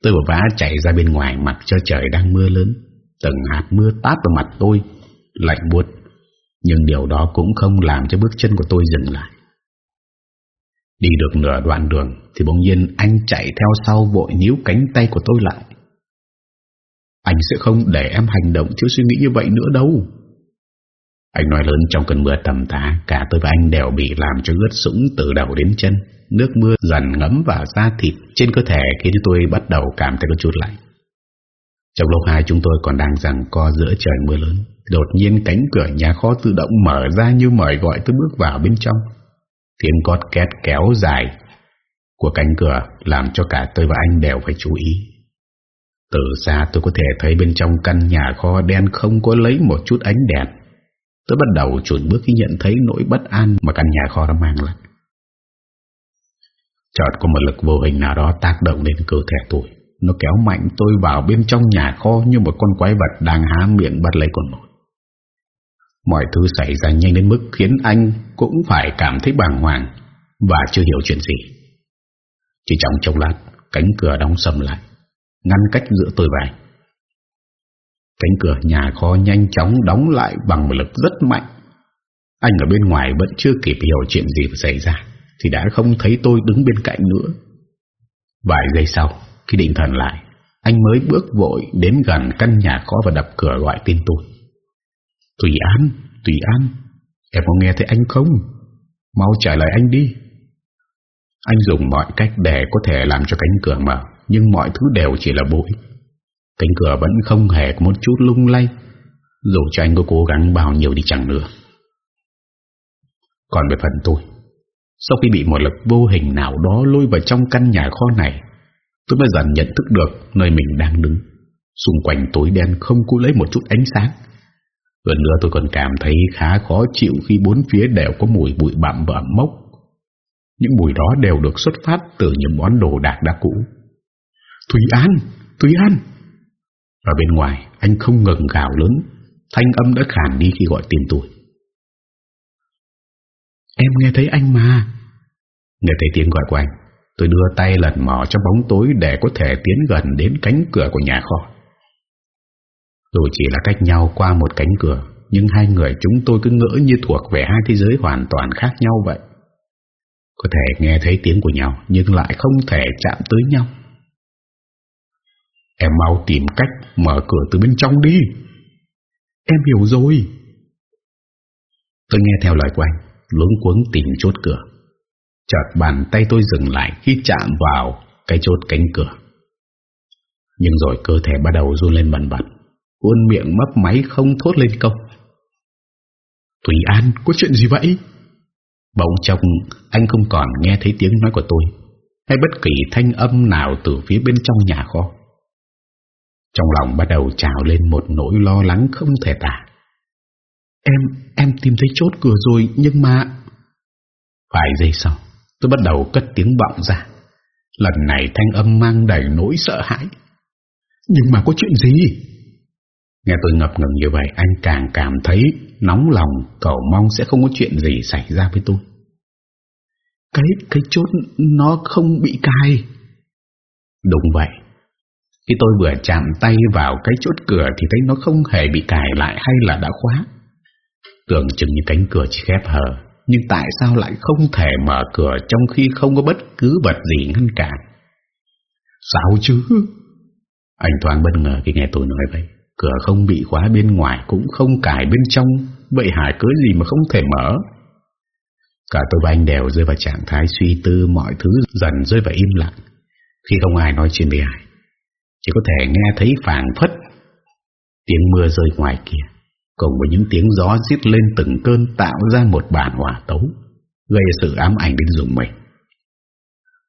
Tôi vừa vã chạy ra bên ngoài Mặt cho trời đang mưa lớn. Từng hạt mưa tát vào mặt tôi, Lạnh buốt. Nhưng điều đó cũng không làm cho bước chân của tôi dừng lại. Đi được nửa đoạn đường Thì bỗng nhiên anh chạy theo sau vội níu cánh tay của tôi lại. Anh sẽ không để em hành động thiếu suy nghĩ như vậy nữa đâu. Anh nói lớn trong cơn mưa tầm tã, Cả tôi và anh đều bị làm cho ướt sũng từ đầu đến chân. Nước mưa dần ngấm vào da thịt, trên cơ thể Khiến tôi bắt đầu cảm thấy có chút lạnh. Trong lúc hai chúng tôi còn đang rằng co giữa trời mưa lớn, Đột nhiên cánh cửa nhà kho tự động mở ra như mời gọi tôi bước vào bên trong. Tiếng cót két kéo dài của cánh cửa làm cho cả tôi và anh đều phải chú ý. Từ xa tôi có thể thấy bên trong căn nhà kho đen không có lấy một chút ánh đèn. Tôi bắt đầu chuẩn bước khi nhận thấy nỗi bất an mà căn nhà kho đã mang lại. Chợt có một lực vô hình nào đó tác động lên cơ thể tôi. Nó kéo mạnh tôi vào bên trong nhà kho như một con quái vật đang há miệng bắt lấy con mồi. Mọi thứ xảy ra nhanh đến mức khiến anh cũng phải cảm thấy bàng hoàng và chưa hiểu chuyện gì. Chỉ trong chốc lát, cánh cửa đóng sầm lại, ngăn cách giữa tôi và anh. Cánh cửa nhà kho nhanh chóng đóng lại bằng một lực rất mạnh. Anh ở bên ngoài vẫn chưa kịp hiểu chuyện gì xảy ra, thì đã không thấy tôi đứng bên cạnh nữa. Vài giây sau, khi định thần lại, anh mới bước vội đến gần căn nhà kho và đập cửa gọi tên tôi. Tùy An, Tùy An, em có nghe thấy anh không? Mau trả lời anh đi. Anh dùng mọi cách để có thể làm cho cánh cửa mở, nhưng mọi thứ đều chỉ là bụi. Cánh cửa vẫn không hề có một chút lung lay, dù cho anh có cố gắng bao nhiêu đi chẳng nữa. Còn về phần tôi, sau khi bị một lực vô hình nào đó lôi vào trong căn nhà kho này, tôi mới dần nhận thức được nơi mình đang đứng. Xung quanh tối đen không có lấy một chút ánh sáng. Hơn nữa tôi còn cảm thấy khá khó chịu khi bốn phía đều có mùi bụi bặm và ẩm mốc. Những mùi đó đều được xuất phát từ những món đồ đạc đã cũ. Thúy An! Thúy An! Ở bên ngoài, anh không ngừng gào lớn, thanh âm đã khàn đi khi gọi tên tôi. Em nghe thấy anh mà. Nghe thấy tiếng gọi của anh, tôi đưa tay lần mò trong bóng tối để có thể tiến gần đến cánh cửa của nhà kho. Dù chỉ là cách nhau qua một cánh cửa, nhưng hai người chúng tôi cứ ngỡ như thuộc về hai thế giới hoàn toàn khác nhau vậy. Có thể nghe thấy tiếng của nhau Nhưng lại không thể chạm tới nhau mau tìm cách mở cửa từ bên trong đi. Em hiểu rồi. Tôi nghe theo lời của anh, Luống cuống tìm chốt cửa. Chợt bàn tay tôi dừng lại Khi chạm vào cái chốt cánh cửa. Nhưng rồi cơ thể bắt đầu run lên bần bật, khuôn miệng mấp máy không thốt lên câu. Tùy An, có chuyện gì vậy? Bỗng chồng anh không còn nghe thấy tiếng nói của tôi, Hay bất kỳ thanh âm nào từ phía bên trong nhà kho. Trong lòng bắt đầu trào lên một nỗi lo lắng không thể tả. Em, em tìm thấy chốt cửa rồi nhưng mà Vài giây sau tôi bắt đầu cất tiếng vọng ra. Lần này thanh âm mang đầy nỗi sợ hãi. Nhưng mà có chuyện gì? Nghe tôi ngập ngừng như vậy Anh càng cảm thấy nóng lòng Cầu mong sẽ không có chuyện gì xảy ra với tôi. Cái cái chốt nó không bị cài. Đúng vậy. Khi tôi vừa chạm tay vào cái chốt cửa Thì thấy nó không hề bị cài lại hay là đã khóa. Tưởng chừng như cánh cửa chỉ khép hờ, Nhưng tại sao lại không thể mở cửa Trong khi không có bất cứ vật gì ngăn cản? Sao chứ? Anh thoáng bất ngờ khi nghe tôi nói vậy. Cửa không bị khóa bên ngoài Cũng không cài bên trong. Vậy hải cớ gì mà không thể mở? Cả tôi và anh đều rơi vào trạng thái suy tư, Mọi thứ dần rơi vào im lặng. Khi không ai nói chuyện với ai chỉ có thể nghe thấy phản phất Tiếng mưa rơi ngoài kia, Cùng với những tiếng gió giết lên từng cơn Tạo ra một bản hòa tấu, Gây sự ám ảnh đến dùng mình.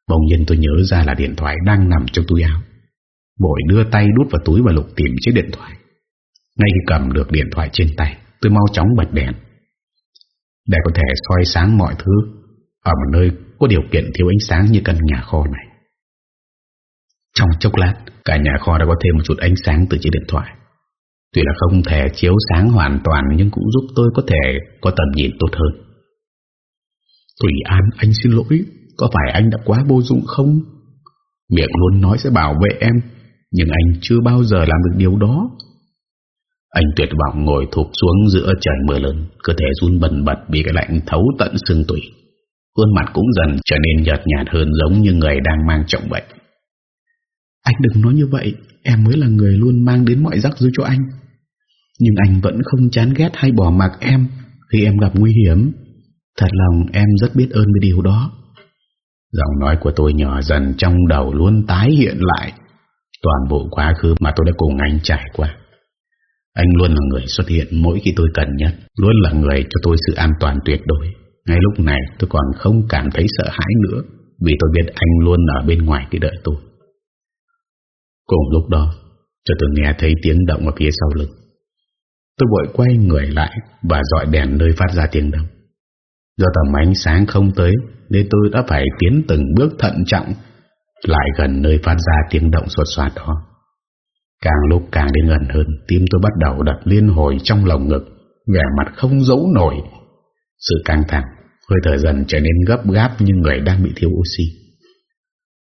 Bỗng nhiên tôi nhớ ra là điện thoại đang nằm trong túi áo. Bội đưa tay đút vào túi và lục tìm chiếc điện thoại. Ngay khi cầm được điện thoại trên tay, Tôi mau chóng bật đèn. Để có thể soi sáng mọi thứ Ở một nơi có điều kiện thiếu ánh sáng như căn nhà kho này. Trong chốc lát Cả nhà kho đã có thêm một chút ánh sáng từ chiếc điện thoại Tuy là không thể chiếu sáng hoàn toàn Nhưng cũng giúp tôi có thể có tầm nhìn tốt hơn Tùy An anh xin lỗi Có phải anh đã quá vô dụng không Miệng luôn nói sẽ bảo vệ em Nhưng anh chưa bao giờ làm được điều đó anh tuyệt vọng ngồi thụp xuống giữa trời mưa lớn, cơ thể run bần bật bị cái lạnh thấu tận xương tủy. Khuôn mặt cũng dần trở nên nhợt nhạt hơn giống như người đang mang trọng bệnh. Anh đừng nói như vậy, em mới là người luôn mang đến mọi rắc rối cho anh. Nhưng anh vẫn không chán ghét hay bỏ mặc em Khi em gặp nguy hiểm. Thật lòng em rất biết ơn với điều đó. Giọng nói của tôi nhỏ dần trong đầu luôn tái hiện lại. Toàn bộ quá khứ mà tôi đã cùng anh trải qua. Anh luôn là người xuất hiện mỗi khi tôi cần nhất Luôn là người cho tôi sự an toàn tuyệt đối. Ngay lúc này tôi còn không cảm thấy sợ hãi nữa Vì tôi biết anh luôn ở bên ngoài để đợi tôi. Cùng lúc đó Cho tôi nghe thấy tiếng động ở phía sau lưng. Tôi vội quay người lại Và dọi đèn nơi phát ra tiếng động. Do tầm ánh sáng không tới, Nên tôi đã phải tiến từng bước thận trọng, Lại gần nơi phát ra tiếng động sột soạt đó. Càng lúc càng đến gần hơn, Tim tôi bắt đầu đập liên hồi trong lồng ngực, Vẻ mặt không giấu nổi. Sự căng thẳng, Hơi thở dần trở nên gấp gáp Như người đang bị thiếu oxy.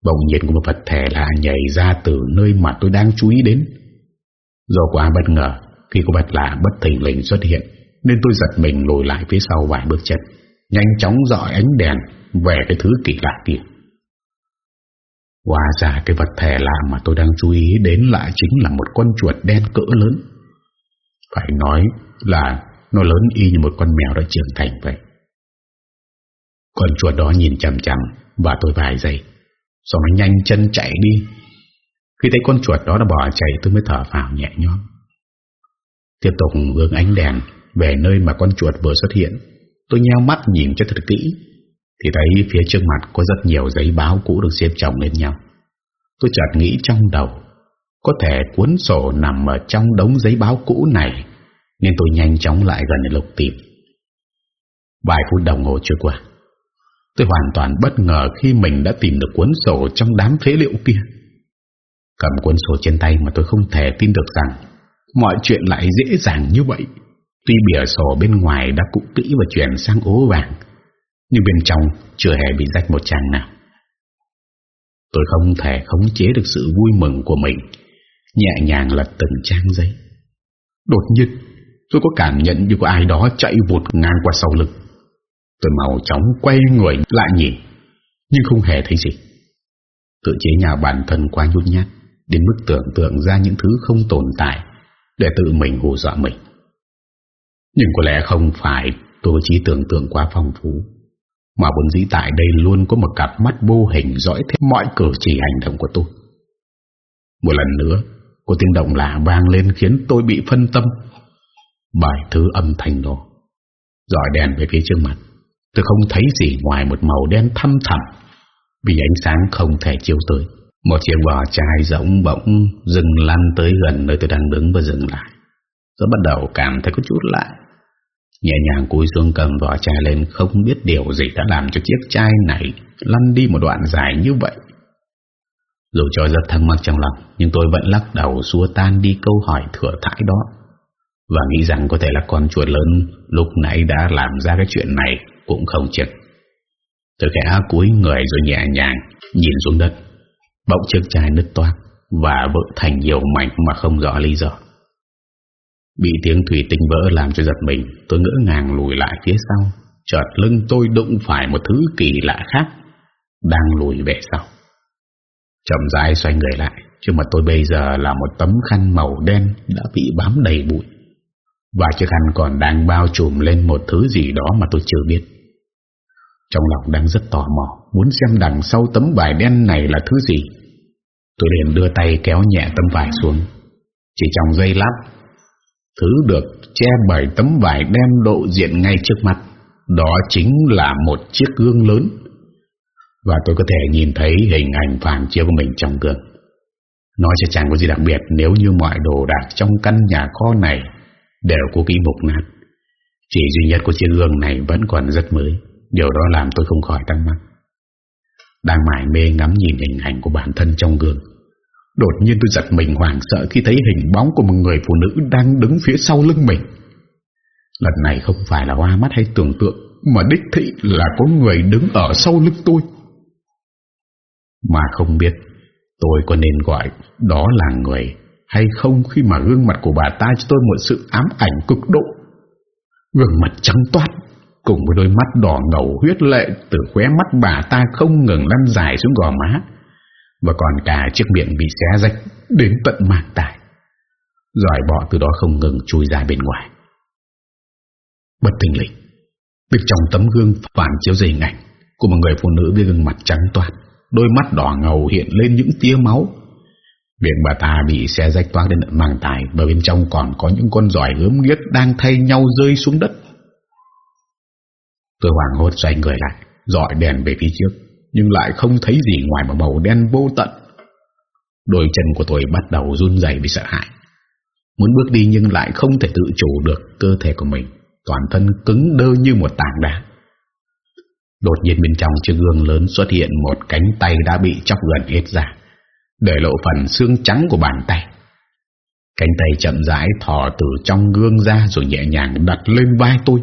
Bỗng nhiên của một vật thể lạ nhảy ra Từ nơi mà tôi đang chú ý đến Do quá bất ngờ, Khi có vật lạ bất thình lình xuất hiện, Nên tôi giật mình lùi lại phía sau vài bước chân, Nhanh chóng dọi ánh đèn Về cái thứ kỳ lạ kia Hóa ra cái vật thể lạ mà tôi đang chú ý đến lại chính là một con chuột đen cỡ lớn. Phải nói là nó lớn y như một con mèo đã trưởng thành vậy. Con chuột đó nhìn chằm chằm và tôi vài giây. Sau nó nhanh chân chạy đi. Khi thấy con chuột đó đã bỏ chạy, tôi mới thở phào nhẹ nhõm. Tiếp tục hướng ánh đèn về nơi mà con chuột vừa xuất hiện. Tôi nheo mắt nhìn cho thật kỹ, Thì thấy phía trước mặt có rất nhiều giấy báo cũ được xếp chồng lên nhau Tôi chợt nghĩ trong đầu, Có thể cuốn sổ nằm ở trong đống giấy báo cũ này, Nên tôi nhanh chóng lại gần để lục tìm Vài phút đồng hồ trôi qua Tôi hoàn toàn bất ngờ khi mình đã tìm được cuốn sổ trong đám phế liệu kia. Cầm cuốn sổ trên tay mà tôi không thể tin được rằng Mọi chuyện lại dễ dàng như vậy. Tuy bìa sổ bên ngoài đã cũ kỹ và chuyển sang ố vàng, Nhưng bên trong chưa hề bị rách một trang nào. Tôi không thể khống chế được sự vui mừng của mình, Nhẹ nhàng lật từng trang giấy. Đột nhiên, Tôi có cảm nhận như có ai đó chạy vụt ngang qua sau lưng. Tôi màu chóng quay người lại nhìn, Nhưng không hề thấy gì. Tự chế nhà bản thân quá nhút nhát, Đến mức tưởng tượng ra những thứ không tồn tại Để tự mình hù dọa mình. Nhưng có lẽ không phải tôi chỉ tưởng tượng quá phong phú, Mà vốn dĩ tại đây luôn có một cặp mắt vô hình dõi theo mọi cử chỉ hành động của tôi. Một lần nữa, Có tiếng động lạ vang lên khiến tôi bị phân tâm. Bài thứ âm thanh đó Giỏi đèn về phía trước mặt. Tôi không thấy gì ngoài một màu đen thâm thẳm, Vì ánh sáng không thể chiếu tới. Một chiếc vỏ chai rỗng bỗng dừng lăn tới gần nơi tôi đang đứng và dừng lại. Tôi bắt đầu cảm thấy có chút lạ. Nhẹ nhàng cúi xuống cầm vỏ chai lên, Không biết điều gì đã làm cho chiếc chai này Lăn đi một đoạn dài như vậy. Dù cho rất thắc mắc trong lòng, Nhưng tôi vẫn lắc đầu xua tan đi câu hỏi thừa thãi đó. Và nghĩ rằng có thể là con chuột lớn Lúc nãy đã làm ra cái chuyện này. Cũng không chừng Tôi khẽ cúi người rồi nhẹ nhàng Nhìn xuống đất. Bỗng chiếc chai nứt toát Và vỡ thành nhiều mảnh mà không rõ lý do. Bị tiếng thủy tinh vỡ làm cho giật mình, Tôi ngỡ ngàng lùi lại phía sau, Chợt lưng tôi đụng phải một thứ kỳ lạ khác Đang lùi về sau. Chậm rãi xoay người lại, Chứ mà tôi bây giờ là một tấm khăn màu đen Đã bị bám đầy bụi. Và chiếc khăn còn đang bao trùm lên một thứ gì đó mà tôi chưa biết. Trong lòng đang rất tò mò, Muốn xem đằng sau tấm vải đen này là thứ gì. Tôi liền đưa tay kéo nhẹ tấm vải xuống. Chỉ trong giây lát, Thứ được che bởi tấm vải đen độ diện ngay trước mặt Đó chính là một chiếc gương lớn. Và tôi có thể nhìn thấy hình ảnh phản chiếu của mình trong gương. Nó sẽ chẳng có gì đặc biệt nếu như mọi đồ đạc trong căn nhà kho này đều có kỹ mục nát. Chỉ duy nhất của chiếc gương này vẫn còn rất mới. Điều đó làm tôi không khỏi tăng mắt Đang mải mê ngắm nhìn hình ảnh của bản thân trong gương Đột nhiên tôi giật mình hoảng sợ khi thấy hình bóng của một người phụ nữ đang đứng phía sau lưng mình. Lần này không phải là hoa mắt hay tưởng tượng, mà đích thị là có người đứng ở sau lưng tôi. Mà không biết tôi có nên gọi đó là người hay không khi mà gương mặt của bà ta cho tôi một sự ám ảnh cực độ. Gương mặt trắng toát cùng với đôi mắt đỏ ngầu huyết lệ từ khóe mắt bà ta không ngừng lăn dài xuống gò má và còn cả chiếc miệng bị xé rách Đến tận màng tài Rồi bọ từ đó không ngừng chui ra bên ngoài. Bất tình lịch, Bên trong tấm gương phản chiếu dày ảnh Của một người phụ nữ với gương mặt trắng toát Đôi mắt đỏ ngầu hiện lên những tia máu. Miệng bà ta bị xe rách toát đến tận màng tài Và bên trong còn có những con giỏi gớm ghiếc Đang thay nhau rơi xuống đất. Tôi hoàng hốt xoay người lại, Dọi đèn về phía trước, Nhưng lại không thấy gì ngoài một màu đen vô tận. Đôi chân của tôi bắt đầu run rẩy vì sợ hãi. Muốn bước đi nhưng lại không thể tự chủ được cơ thể của mình, Toàn thân cứng đơ như một tảng đá. Đột nhiên bên trong chiếc gương lớn xuất hiện một cánh tay đã bị chóc gần hết ra, Để lộ phần xương trắng của bàn tay. Cánh tay chậm rãi thò từ trong gương ra rồi nhẹ nhàng đặt lên vai tôi.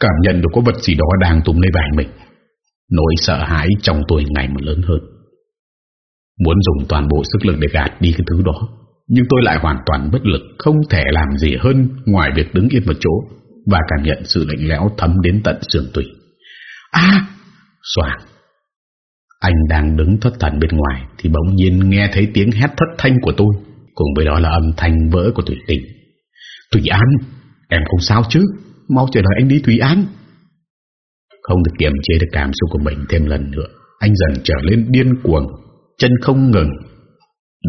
Cảm nhận được có vật gì đó đang túm lấy vai mình. Nỗi sợ hãi trong tôi ngày một lớn hơn. Muốn dùng toàn bộ sức lực để gạt đi cái thứ đó, Nhưng tôi lại hoàn toàn bất lực, Không thể làm gì hơn Ngoài việc đứng yên một chỗ Và cảm nhận sự lạnh lẽo thấm đến tận xương tủy. À! Soạn Anh đang đứng thất thần bên ngoài Thì bỗng nhiên nghe thấy tiếng hét thất thanh của tôi, Cùng với đó là âm thanh vỡ của Thủy Tình Thủy An, Em không sao chứ? Mau trả lời anh đi, Thúy An. Không được kiềm chế được cảm xúc của mình thêm lần nữa, Anh dần trở lên điên cuồng, Chân không ngừng,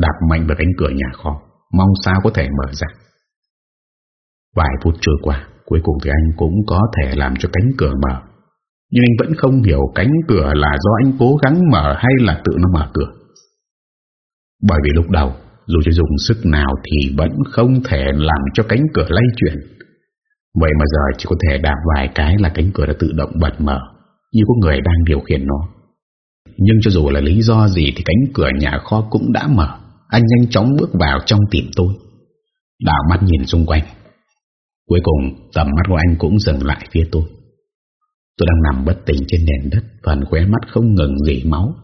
Đạp mạnh vào cánh cửa nhà kho, Mong sao có thể mở ra. Vài phút trôi qua, Cuối cùng thì anh cũng có thể làm cho cánh cửa mở. Nhưng anh vẫn không hiểu cánh cửa là do anh cố gắng mở hay là tự nó mở cửa. Bởi vì lúc đầu, Dù cho dùng sức nào thì vẫn không thể làm cho cánh cửa lay chuyển. Vậy mà giờ chỉ có thể đạp vài cái là cánh cửa đã tự động bật mở, Như có người đang điều khiển nó. Nhưng cho dù là lý do gì thì cánh cửa nhà kho cũng đã mở. Anh nhanh chóng bước vào trong tìm tôi Đảo mắt nhìn xung quanh. Cuối cùng, tầm mắt của anh cũng dừng lại phía tôi. Tôi đang nằm bất tỉnh trên nền đất, Phần khóe mắt không ngừng dỉ máu.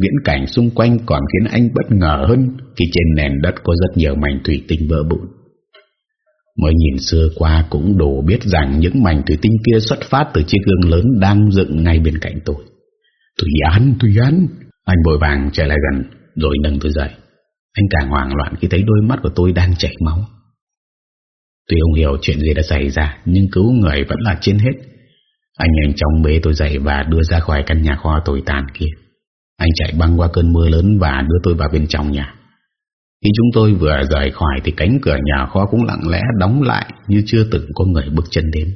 Viễn cảnh xung quanh còn khiến anh bất ngờ hơn Khi trên nền đất có rất nhiều mảnh thủy tinh vỡ bụi. Mới nhìn xưa qua cũng đủ biết rằng những mảnh thủy tinh kia xuất phát từ chiếc gương lớn đang dựng ngay bên cạnh tôi. Thủy án, Thủy án. Anh bồi vàng chạy lại gần rồi nâng tôi dậy. Anh càng hoảng loạn khi thấy đôi mắt của tôi đang chảy máu. Tuy không hiểu chuyện gì đã xảy ra nhưng cứu người vẫn là trên hết. Anh nhanh chóng bế tôi dậy và đưa ra khỏi căn nhà kho tồi tàn kia. Anh chạy băng qua cơn mưa lớn và đưa tôi vào bên trong nhà. Khi chúng tôi vừa rời khỏi thì cánh cửa nhà kho cũng lặng lẽ đóng lại như chưa từng có người bước chân đến.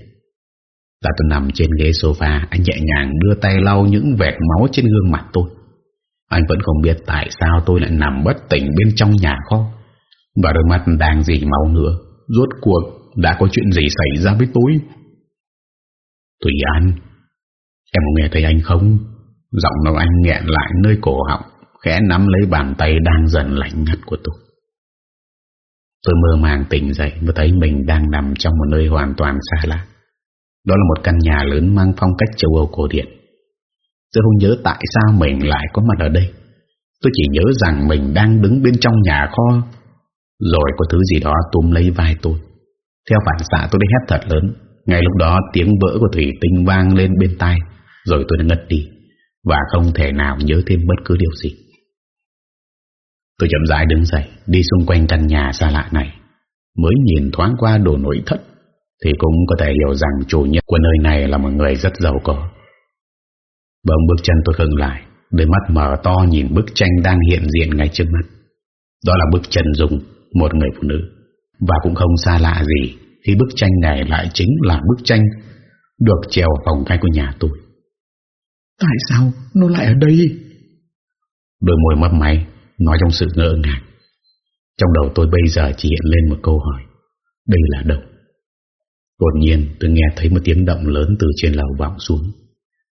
Là tôi nằm trên ghế sofa, anh nhẹ nhàng đưa tay lau những vệt máu trên gương mặt tôi. Anh vẫn không biết tại sao tôi lại nằm bất tỉnh bên trong nhà kho. Và đôi mắt đang dì máu nữa. Rốt cuộc đã có chuyện gì xảy ra với tôi? tùy An, em có nghe thấy anh không? Giọng nói anh nghẹn lại nơi cổ họng khẽ nắm lấy bàn tay đang dần lạnh ngắt của tôi. Tôi mơ màng tỉnh dậy và thấy mình đang nằm trong một nơi hoàn toàn xa lạ. Đó là một căn nhà lớn mang phong cách châu Âu cổ điển. Tôi không nhớ tại sao mình lại có mặt ở đây. Tôi chỉ nhớ rằng mình đang đứng bên trong nhà kho, rồi có thứ gì đó túm lấy vai tôi. Theo phản xạ tôi đã hét thật lớn. Ngay lúc đó tiếng vỡ của thủy tinh vang lên bên tai, rồi tôi đã ngất đi và không thể nào nhớ thêm bất cứ điều gì. Tôi chậm rãi đứng dậy Đi xung quanh căn nhà xa lạ này. Mới nhìn thoáng qua đồ nội thất Thì cũng có thể hiểu rằng Chủ nhân của nơi này là một người rất giàu có. Bỗng bước chân tôi khừng lại Đôi mắt mở to nhìn bức tranh đang hiện diện ngay trước mắt. Đó là bức chân dung Một người phụ nữ. Và cũng không xa lạ gì Khi bức tranh này lại chính là bức tranh Được treo phòng khách của nhà tôi. Tại sao nó lại ở đây? Đôi môi mấp máy Nói trong sự ngỡ ngàng. Trong đầu tôi bây giờ chỉ hiện lên một câu hỏi, Đây là đâu? Đột nhiên tôi nghe thấy một tiếng động lớn từ trên lầu vọng xuống.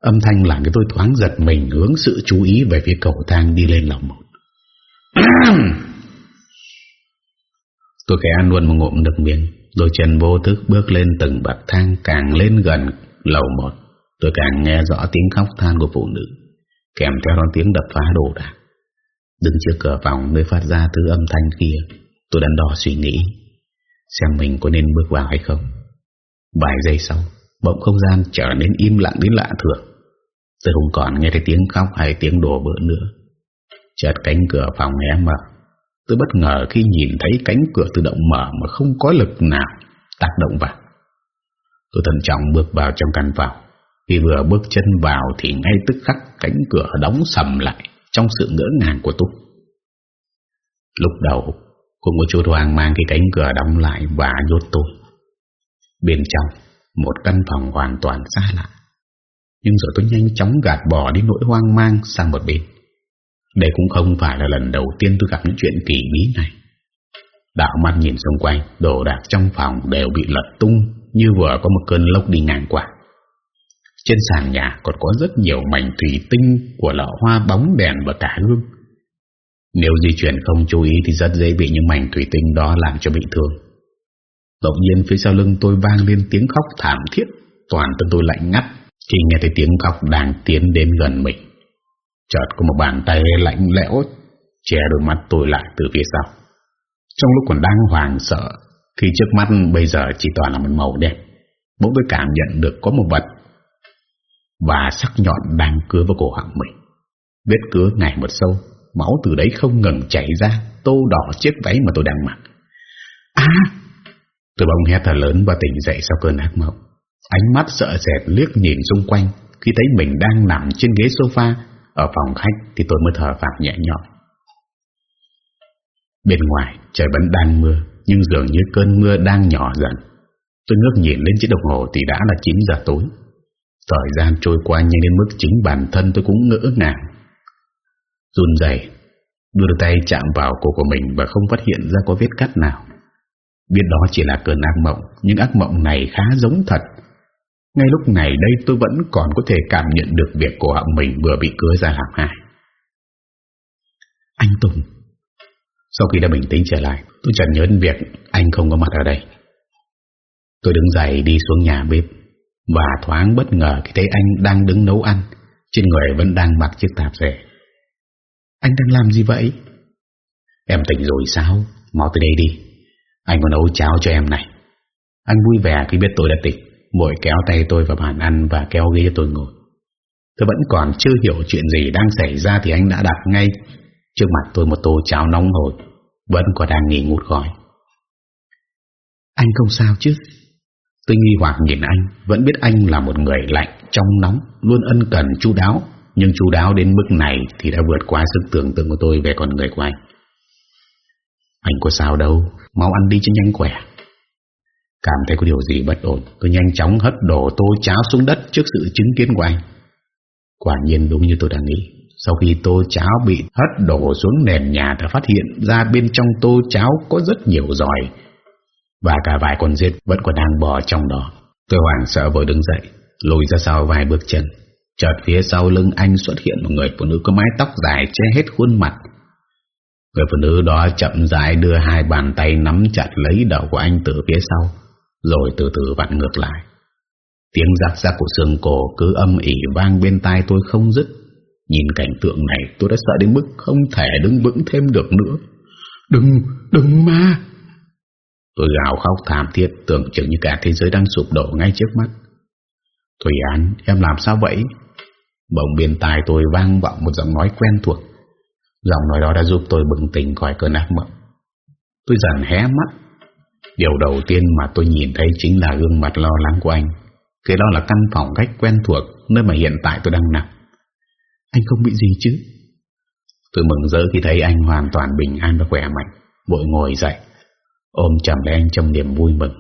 Âm thanh làm cho tôi thoáng giật mình Hướng sự chú ý về phía cầu thang đi lên lầu một. Tôi khẽ ăn luôn một ngụm nước miếng Rồi chân vô thức bước lên từng bậc thang Càng lên gần lầu một. Tôi càng nghe rõ tiếng khóc than của phụ nữ, Kèm theo đó tiếng đập phá đồ đạc. Đứng trước cửa phòng nơi phát ra thứ âm thanh kia, Tôi đắn đo suy nghĩ, Xem mình có nên bước vào hay không. Vài giây sau, Bỗng không gian trở nên im lặng đến lạ thường. Tôi không còn nghe thấy tiếng khóc hay tiếng đổ bữa nữa. Chợt cánh cửa phòng hé mở. Tôi bất ngờ khi nhìn thấy cánh cửa tự động mở mà không có lực nào tác động vào. Tôi thận trọng bước vào trong căn phòng. Khi vừa bước chân vào thì ngay tức khắc cánh cửa đóng sầm lại trong sự ngỡ ngàng của túc. Lúc đầu cũng có chút hoang mang khi cánh cửa đóng lại và nhốt tôi. Bên trong, một căn phòng hoàn toàn xa lạ. Nhưng rồi tôi nhanh chóng gạt bỏ đi nỗi hoang mang sang một bên. Đây cũng không phải là lần đầu tiên tôi gặp những chuyện kỳ bí này. Đạo mắt nhìn xung quanh, đồ đạc trong phòng đều bị lật tung như vừa có một cơn lốc đi ngang qua. Trên sàn nhà còn có rất nhiều mảnh thủy tinh của lọ hoa bóng đèn và cả hương. Nếu di chuyển không chú ý thì rất dễ bị những mảnh thủy tinh đó làm cho bị thương. Đột nhiên phía sau lưng tôi vang lên tiếng khóc thảm thiết, toàn thân tôi lạnh ngắt khi nghe thấy tiếng khóc đang tiến đến gần mình. Chợt có một bàn tay lạnh lẽo che đôi mắt tôi lại từ phía sau. Trong lúc còn đang hoàng sợ, khi trước mắt bây giờ chỉ toàn là một màu đen, bỗng tôi cảm nhận được có một vật và sắc nhọn đang cứa vào cổ họng mình. Vết cứa ngày một sâu, máu từ đấy không ngừng chảy ra, tô đỏ chiếc váy mà tôi đang mặc. À! Tôi bỗng hét thật lớn và tỉnh dậy sau cơn ác mộng. Ánh mắt sợ sệt liếc nhìn xung quanh, khi thấy mình đang nằm trên ghế sofa ở phòng khách thì tôi mới thở phào nhẹ nhõm. Bên ngoài trời vẫn đang mưa, nhưng dường như cơn mưa đang nhỏ dần. Tôi ngước nhìn lên chiếc đồng hồ thì đã là 9 giờ tối. Thời gian trôi qua nhanh đến mức chính bản thân tôi cũng ngỡ ngàng. Run rẩy, đưa tay chạm vào cổ của mình và không phát hiện ra có vết cắt nào. Biết đó chỉ là cơn ác mộng, nhưng ác mộng này khá giống thật. Ngay lúc này đây tôi vẫn còn có thể cảm nhận được việc cổ họng mình vừa bị cưa ra làm hai. Anh Tùng Sau khi đã bình tĩnh trở lại Tôi chợt nhớ đến việc anh không có mặt ở đây Tôi đứng dậy đi xuống nhà bếp và thoáng bất ngờ khi thấy anh đang đứng nấu ăn, Trên người vẫn đang mặc chiếc tạp dề. Anh đang làm gì vậy? Em tỉnh rồi sao? Mau tới đây đi. Anh có nấu cháo cho em này. Anh vui vẻ khi biết tôi đã tỉnh. Mội kéo tay tôi vào bàn ăn Và kéo ghế cho tôi ngồi. Tôi vẫn còn chưa hiểu chuyện gì đang xảy ra Thì anh đã đặt ngay Trước mặt tôi một tô cháo nóng hổi, Vẫn còn đang nghỉ ngút gói Anh không sao chứ? Tôi nghi hoặc nhìn anh, Vẫn biết anh là một người lạnh, Trong nóng, Luôn ân cần chu đáo. Nhưng chu đáo đến mức này Thì đã vượt qua sức tưởng tượng của tôi Về con người của anh. Anh có sao đâu, Mau ăn đi cho nhanh khỏe. Cảm thấy có điều gì bất ổn, Tôi nhanh chóng hất đổ tô cháo xuống đất Trước sự chứng kiến của anh. Quả nhiên đúng như tôi đã nghĩ, Sau khi tô cháo bị hất đổ xuống nền nhà Đã phát hiện ra bên trong tô cháo Có rất nhiều giỏi và cả vài con rết vẫn còn đang bò trong đó Tôi hoảng sợ vội đứng dậy Lùi ra sau vài bước chân Chợt phía sau lưng anh xuất hiện một người phụ nữ có mái tóc dài che hết khuôn mặt Người phụ nữ đó chậm rãi đưa hai bàn tay nắm chặt lấy đầu của anh từ phía sau rồi từ từ vặn ngược lại. Tiếng rắc rắc của xương cổ cứ âm ỉ vang bên tai tôi không dứt. Nhìn cảnh tượng này tôi đã sợ đến mức không thể đứng vững thêm được nữa. Đừng, đừng ma! Tôi gào khóc thảm thiết tưởng chừng như cả thế giới đang sụp đổ ngay trước mắt. Thủy An, em làm sao vậy? Bỗng bên tai tôi vang vọng một giọng nói quen thuộc. Giọng nói đó đã giúp tôi bừng tỉnh khỏi cơn ác mộng. Tôi dần hé mắt Điều đầu tiên mà tôi nhìn thấy chính là gương mặt lo lắng của anh. Cái đó là căn phòng cách quen thuộc nơi mà hiện tại tôi đang nằm. Anh không bị gì chứ? Tôi mừng rỡ khi thấy anh hoàn toàn bình an và khỏe mạnh. bội ngồi dậy, ôm chầm lấy anh trong niềm vui mừng.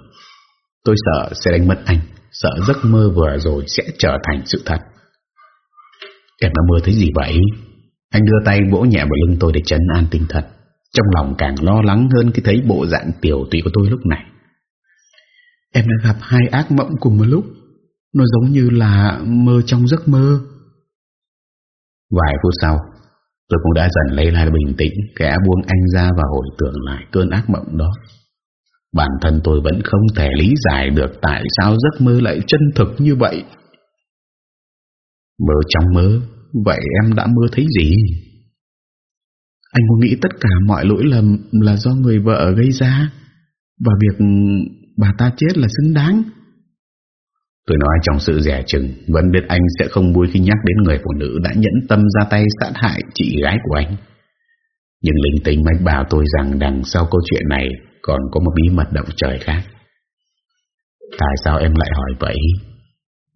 Tôi sợ sẽ đánh mất anh, sợ giấc mơ vừa rồi sẽ trở thành sự thật. Em đã mơ thấy gì vậy? Anh đưa tay vỗ nhẹ vào lưng tôi để chấn an tinh thần. Trong lòng càng lo lắng hơn khi thấy bộ dạng tiểu tụy của tôi lúc này. Em đã gặp hai ác mộng cùng một lúc. Nó giống như là mơ trong giấc mơ. Vài phút sau, tôi cũng đã dần lấy lại bình tĩnh, kẻ buông anh ra và hồi tưởng lại cơn ác mộng đó. Bản thân tôi vẫn không thể lý giải được tại sao giấc mơ lại chân thực như vậy. Mơ trong mơ, vậy em đã mơ thấy gì? Anh có nghĩ tất cả mọi lỗi lầm là do người vợ gây ra và việc bà ta chết là xứng đáng. Tôi nói trong sự rẻ chừng Vẫn biết anh sẽ không vui khi nhắc đến người phụ nữ Đã nhẫn tâm ra tay sát hại chị gái của anh Nhưng linh tính mách bảo tôi rằng đằng sau câu chuyện này còn có một bí mật động trời khác. Tại sao em lại hỏi vậy?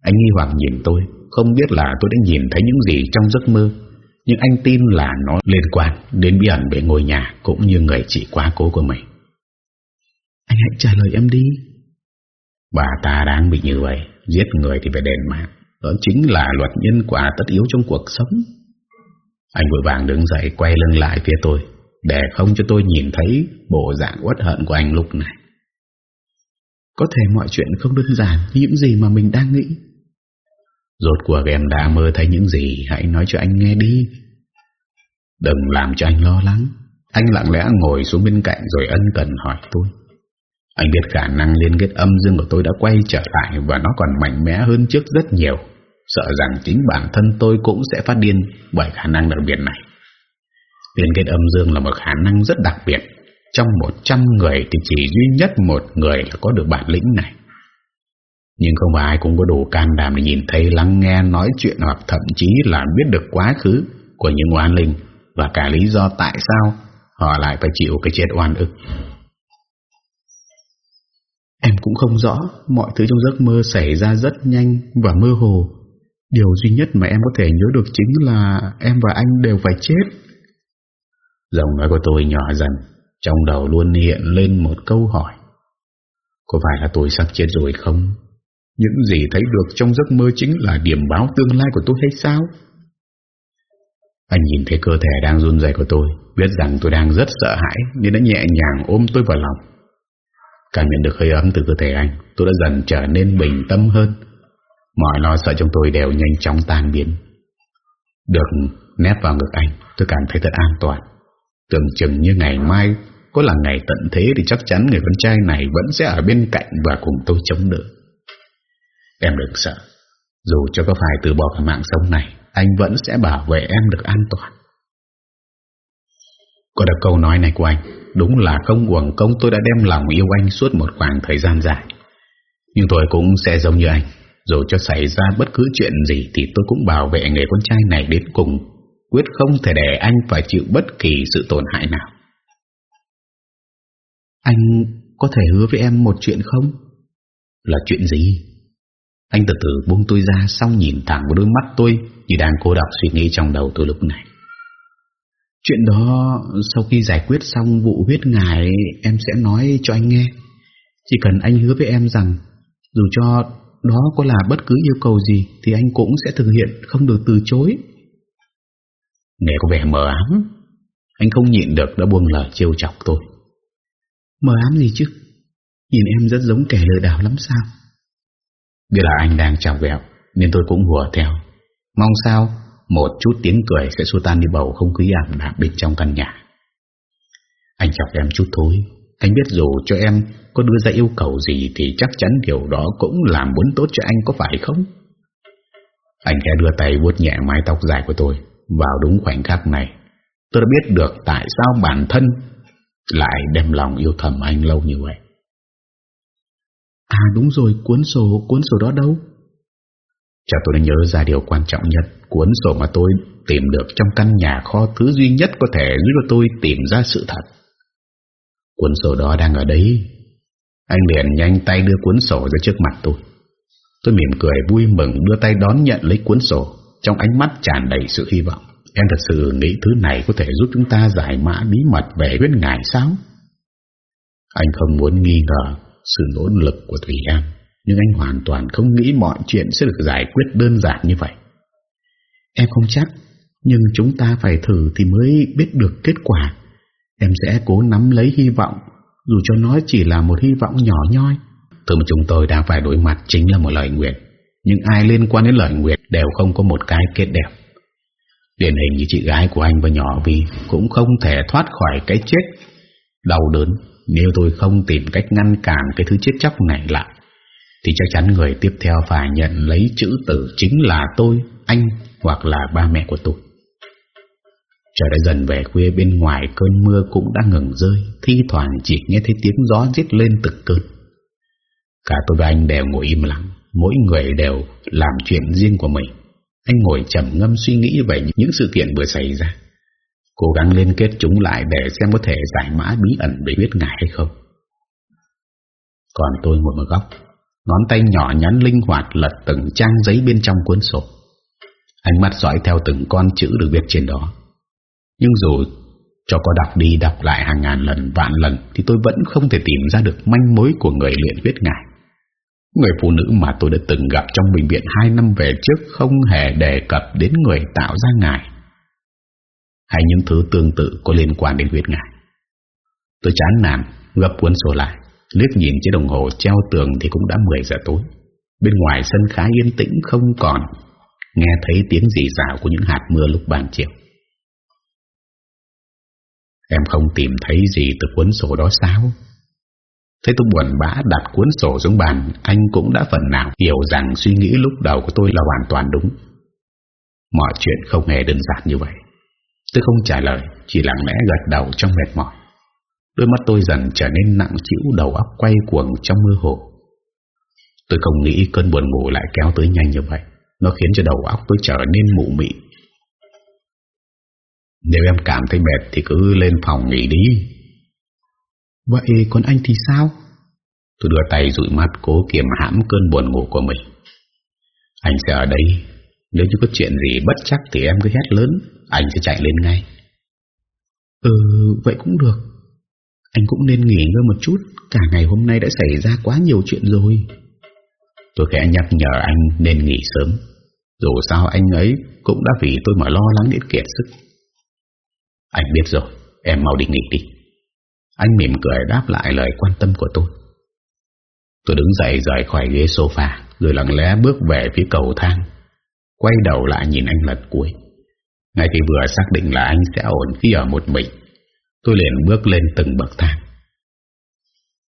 Anh nghi hoặc nhìn tôi, không biết là tôi đã nhìn thấy những gì trong giấc mơ, nhưng anh tin là nó liên quan đến bí ẩn về ngôi nhà cũng như người chị quá cố của mình. Anh hãy trả lời em đi. Bà ta đáng bị như vậy, giết người thì phải đền mạng. Đó chính là luật nhân quả tất yếu trong cuộc sống. Anh vội vàng đứng dậy quay lưng lại phía tôi, để không cho tôi nhìn thấy bộ dạng uất hận của anh lúc này. Có thể mọi chuyện không đơn giản như những gì mà mình đang nghĩ. Rốt cuộc em đã mơ thấy những gì, Hãy nói cho anh nghe đi. Đừng làm cho anh lo lắng. Anh lặng lẽ ngồi xuống bên cạnh Rồi ân cần hỏi tôi. Anh biết khả năng liên kết âm dương của tôi đã quay trở lại Và nó còn mạnh mẽ hơn trước rất nhiều. Sợ rằng chính bản thân tôi cũng sẽ phát điên Bởi khả năng đặc biệt này. Liên kết âm dương là một khả năng rất đặc biệt Trong 100 người thì chỉ duy nhất một người là có được bản lĩnh này nhưng không phải ai cũng có đủ can đảm để nhìn thấy, lắng nghe, nói chuyện hoặc thậm chí là biết được quá khứ của những oan linh và cả lý do tại sao họ lại phải chịu cái chết oan ức. Em cũng không rõ, mọi thứ trong giấc mơ xảy ra rất nhanh và mơ hồ. Điều duy nhất mà em có thể nhớ được chính là em và anh đều phải chết. Giọng nói của tôi nhỏ dần, trong đầu luôn hiện lên một câu hỏi. Có phải là tôi sắp chết rồi không? Những gì thấy được trong giấc mơ chính là điểm báo tương lai của tôi hay sao? Anh nhìn thấy cơ thể đang run rẩy của tôi, biết rằng tôi đang rất sợ hãi nên đã nhẹ nhàng ôm tôi vào lòng. Cảm nhận được hơi ấm từ cơ thể anh, tôi đã dần trở nên bình tâm hơn. Mọi lo sợ trong tôi đều nhanh chóng tan biến. Được nép vào ngực anh, tôi cảm thấy thật an toàn. Tưởng chừng như ngày mai, có là ngày tận thế thì chắc chắn người con trai này vẫn sẽ ở bên cạnh và cùng tôi chống đỡ. Em đừng sợ, Dù cho có phải từ bỏ cả mạng sống này, Anh vẫn sẽ bảo vệ em được an toàn. Có được câu nói này của anh, Đúng là không uổng công tôi đã đem lòng yêu anh Suốt một khoảng thời gian dài. Nhưng tôi cũng sẽ giống như anh, Dù cho xảy ra bất cứ chuyện gì Thì tôi cũng bảo vệ người con trai này đến cùng. Quyết không thể để anh phải chịu bất kỳ sự tổn hại nào Anh có thể hứa với em một chuyện không? Là chuyện gì? Anh từ từ buông tôi ra Xong nhìn thẳng vào đôi mắt tôi Như đang cố đọc suy nghĩ trong đầu tôi lúc này Chuyện đó Sau khi giải quyết xong vụ huyết ngài Em sẽ nói cho anh nghe Chỉ cần anh hứa với em rằng Dù cho đó có là bất cứ yêu cầu gì Thì anh cũng sẽ thực hiện Không được từ chối Nghe có vẻ mờ ám. Anh không nhịn được đã buông lời trêu chọc tôi. Mờ ám gì chứ? Nhìn em rất giống kẻ lừa đảo lắm sao? Biết là anh đang chào vẹo Nên tôi cũng hùa theo. Mong sao một chút tiếng cười sẽ xua tan đi bầu không khí ảm đạm bên trong căn nhà. Anh chọc em chút thôi. Anh biết dù cho em có đưa ra yêu cầu gì Thì chắc chắn điều đó cũng là muốn tốt cho anh có phải không? Anh khẽ đưa tay vuốt nhẹ mái tóc dài của tôi Vào đúng khoảnh khắc này Tôi đã biết được tại sao bản thân Lại đem lòng yêu thầm anh lâu như vậy À đúng rồi, cuốn sổ, cuốn sổ đó đâu? Cha tôi đã nhớ ra điều quan trọng nhất, cuốn sổ mà tôi tìm được trong căn nhà kho thứ duy nhất có thể giúp cho tôi tìm ra sự thật. Cuốn sổ đó đang ở đấy. Anh liền nhanh tay đưa cuốn sổ ra trước mặt tôi. Tôi mỉm cười vui mừng đưa tay đón nhận lấy cuốn sổ, trong ánh mắt tràn đầy sự hy vọng. Em thật sự nghĩ thứ này có thể giúp chúng ta giải mã bí mật về huyết ngài sao? Anh không muốn nghi ngờ sự nỗ lực của Thủy Em, Nhưng anh hoàn toàn không nghĩ mọi chuyện sẽ được giải quyết đơn giản như vậy Em không chắc, Nhưng chúng ta phải thử thì mới biết được kết quả Em sẽ cố nắm lấy hy vọng, Dù cho nó chỉ là một hy vọng nhỏ nhoi Thứ mà chúng tôi đang phải đối mặt chính là một lời nguyện nhưng ai liên quan đến lời nguyệt đều không có một cái kết đẹp. Điển hình như chị gái của anh và nhỏ vi Cũng không thể thoát khỏi cái chết Đau đớn. Nếu tôi không tìm cách ngăn cản cái thứ chết chóc này lại Thì chắc chắn người tiếp theo phải nhận lấy chữ tử chính là tôi, anh hoặc là ba mẹ của tôi. Trời đã dần về khuya bên ngoài cơn mưa cũng đã ngừng rơi. Thi thoảng chỉ nghe thấy tiếng gió giết lên từng cơn. Cả tôi và anh đều ngồi im lặng. Mỗi người đều làm chuyện riêng của mình Anh ngồi trầm ngâm suy nghĩ về những sự kiện vừa xảy ra Cố gắng liên kết chúng lại để xem có thể giải mã bí ẩn về huyết ngải hay không. Còn tôi ngồi một góc, ngón tay nhỏ nhắn linh hoạt lật từng trang giấy bên trong cuốn sổ. Ánh mắt dõi theo từng con chữ được viết trên đó. Nhưng dù cho có đọc đi đọc lại hàng ngàn lần vạn lần thì tôi vẫn không thể tìm ra được manh mối của người luyện huyết ngải. Người phụ nữ mà tôi đã từng gặp trong bệnh viện hai năm về trước không hề đề cập đến người tạo ra ngài hay những thứ tương tự có liên quan đến huyết ngài. Tôi chán nản, gấp cuốn sổ lại, liếc nhìn chiếc đồng hồ treo tường thì cũng đã 10 giờ tối. Bên ngoài sân khá yên tĩnh không còn nghe thấy tiếng rì rào của những hạt mưa lúc ban chiều. Em không tìm thấy gì từ cuốn sổ đó sao? Thấy tôi buồn bã đặt cuốn sổ xuống bàn, Anh cũng đã phần nào hiểu rằng suy nghĩ lúc đầu của tôi là hoàn toàn đúng. Mọi chuyện không hề đơn giản như vậy. Tôi không trả lời, Chỉ lặng lẽ gật đầu trong mệt mỏi. Đôi mắt tôi dần trở nên nặng chịu Đầu óc quay cuồng trong mơ hồ. Tôi không nghĩ cơn buồn ngủ lại kéo tới nhanh như vậy. Nó khiến cho đầu óc tôi trở nên mụ mị. Nếu em cảm thấy mệt Thì cứ lên phòng nghỉ đi. Vậy còn anh thì sao? Tôi đưa tay dụi mắt cố kiềm hãm cơn buồn ngủ của mình. Anh sẽ ở đây. Nếu như có chuyện gì bất chắc Thì em cứ hét lớn. Anh sẽ chạy lên ngay. Ừ vậy cũng được. Anh cũng nên nghỉ ngơi một chút. Cả ngày hôm nay đã xảy ra quá nhiều chuyện rồi. Tôi khẽ nhắc nhở anh nên nghỉ sớm. Dù sao anh ấy Cũng đã vì tôi mà lo lắng đến kiệt sức. Anh biết rồi. Em mau đi nghỉ đi anh mỉm cười đáp lại lời quan tâm của tôi. Tôi đứng dậy rời khỏi ghế sofa, Rồi lặng lẽ bước về phía cầu thang, Quay đầu lại nhìn anh lật cuối. Ngay khi vừa xác định là anh sẽ ổn khi ở một mình, Tôi liền bước lên từng bậc thang.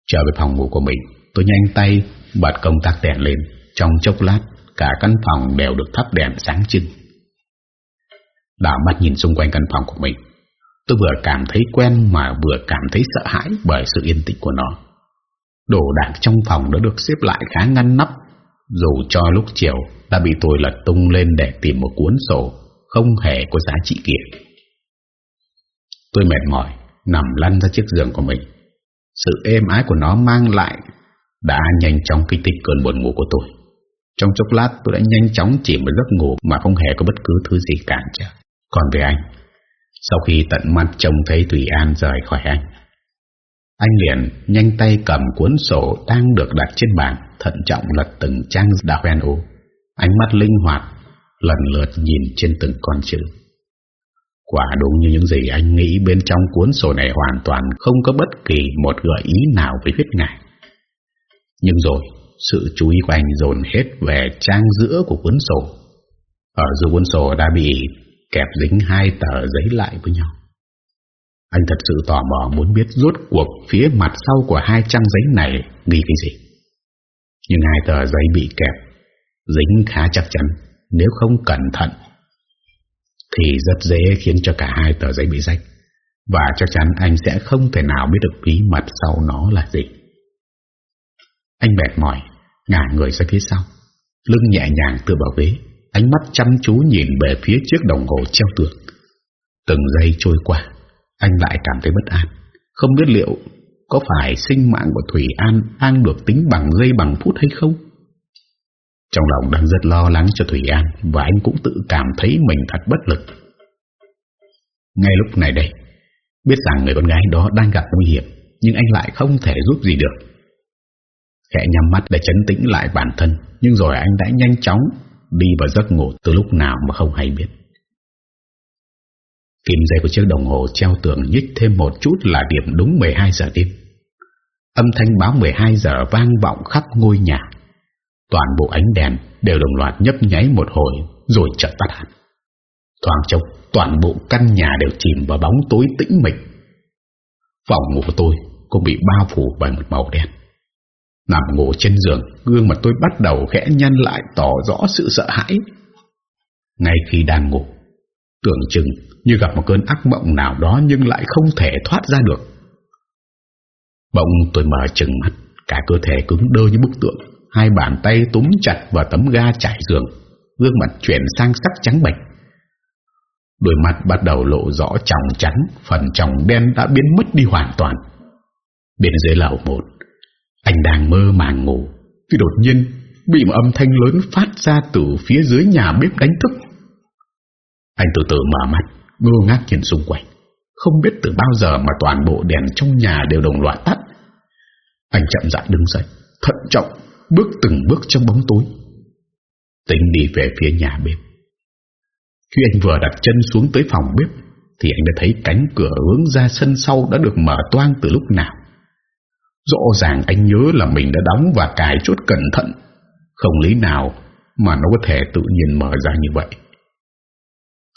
Trở về phòng ngủ của mình, Tôi nhanh tay bật công tắc đèn lên. Trong chốc lát, Cả căn phòng đều được thắp đèn sáng trưng. Đảo mắt nhìn xung quanh căn phòng của mình Tôi vừa cảm thấy quen mà vừa cảm thấy sợ hãi bởi sự yên tĩnh của nó. Đồ đạc trong phòng đã được xếp lại khá ngăn nắp, dù cho lúc chiều đã bị tôi lật tung lên để tìm một cuốn sổ không hề có giá trị kia. Tôi mệt mỏi, nằm lăn ra chiếc giường của mình. Sự êm ái của nó mang lại đã nhanh chóng kích thích cơn buồn ngủ của tôi. Trong chốc lát tôi đã nhanh chóng chìm vào giấc ngủ mà không hề có bất cứ thứ gì cản trở. Còn về anh, sau khi tận mắt trông thấy Thủy An rời khỏi anh Anh liền nhanh tay cầm cuốn sổ đang được đặt trên bàn Thận trọng lật từng trang đã quen ố Ánh mắt linh hoạt Lần lượt nhìn trên từng con chữ Quả đúng như những gì anh nghĩ bên trong cuốn sổ này hoàn toàn không có bất kỳ một gợi ý nào với huyết ngại. Nhưng rồi, sự chú ý của anh dồn hết về trang giữa của cuốn sổ. Ở giữa cuốn sổ đã bị kẹp dính hai tờ giấy lại với nhau. Anh thật sự tò mò muốn biết rốt cuộc phía mặt sau của hai trang giấy này ghi cái gì. Nhưng hai tờ giấy bị kẹp, dính khá chắc chắn, nếu không cẩn thận thì rất dễ khiến cho cả hai tờ giấy bị rách. Và chắc chắn anh sẽ không thể nào biết được bí mật sau nó là gì. Anh mệt mỏi, ngả người ra phía sau, lưng nhẹ nhàng tựa vào ghế, Ánh mắt chăm chú nhìn về phía chiếc đồng hồ treo tường. Từng giây trôi qua, Anh lại cảm thấy bất an. Không biết liệu Có phải sinh mạng của Thủy An Đang được tính bằng giây bằng phút hay không? Trong lòng đang rất lo lắng cho Thủy An Và anh cũng tự cảm thấy mình thật bất lực. Ngay lúc này đây, Biết rằng người con gái đó đang gặp nguy hiểm, Nhưng anh lại không thể giúp gì được. Khẽ nhắm mắt để chấn tĩnh lại bản thân, Nhưng rồi anh đã nhanh chóng đi vào giấc ngủ từ lúc nào mà không hay biết. Kim dây của chiếc đồng hồ treo tường nhích thêm một chút là điểm đúng 12 giờ đêm. Âm thanh báo 12 giờ vang vọng khắp ngôi nhà. Toàn bộ ánh đèn đều đồng loạt nhấp nháy một hồi rồi chợt tắt hẳn. Thoáng chốc, toàn bộ căn nhà đều chìm vào bóng tối tĩnh mịch. Phòng ngủ của tôi cũng bị bao phủ bởi một màu đen. Nằm ngủ trên giường, Gương mặt tôi bắt đầu khẽ nhăn lại, Tỏ rõ sự sợ hãi. Ngay khi đang ngủ, Tưởng chừng như gặp một cơn ác mộng nào đó Nhưng lại không thể thoát ra được. Bỗng tôi mở chừng mắt, Cả cơ thể cứng đơ như bức tượng, Hai bàn tay túm chặt vào tấm ga trải giường, Gương mặt chuyển sang sắc trắng bệch. Đôi mắt bắt đầu lộ rõ tròng trắng, Phần tròng đen đã biến mất đi hoàn toàn. Bên dưới lầu một anh đang mơ màng ngủ, Thì đột nhiên Bị một âm thanh lớn phát ra từ phía dưới nhà bếp đánh thức. Anh từ từ mở mắt, Ngơ ngác nhìn xung quanh, Không biết từ bao giờ mà toàn bộ đèn trong nhà đều đồng loạt tắt. Anh chậm rãi đứng dậy, Thận trọng Bước từng bước trong bóng tối, Tính đi về phía nhà bếp. Khi anh vừa đặt chân xuống tới phòng bếp, Thì anh đã thấy cánh cửa hướng ra sân sau đã được mở toang từ lúc nào. Rõ ràng anh nhớ là mình đã đóng và cài chốt cẩn thận. Không lý nào mà nó có thể tự nhiên mở ra như vậy.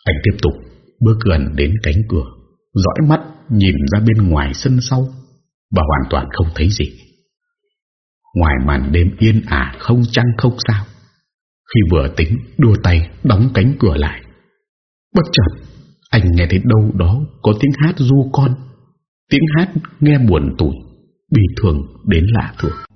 Anh tiếp tục bước gần đến cánh cửa, Dõi mắt nhìn ra bên ngoài sân sau Và hoàn toàn không thấy gì. Ngoài màn đêm yên ả không trăng không sao, Khi vừa tính đưa tay đóng cánh cửa lại, Bất chợt Anh nghe thấy đâu đó có tiếng hát du con, Tiếng hát nghe buồn tủi. Bi thường đến lạ thuộc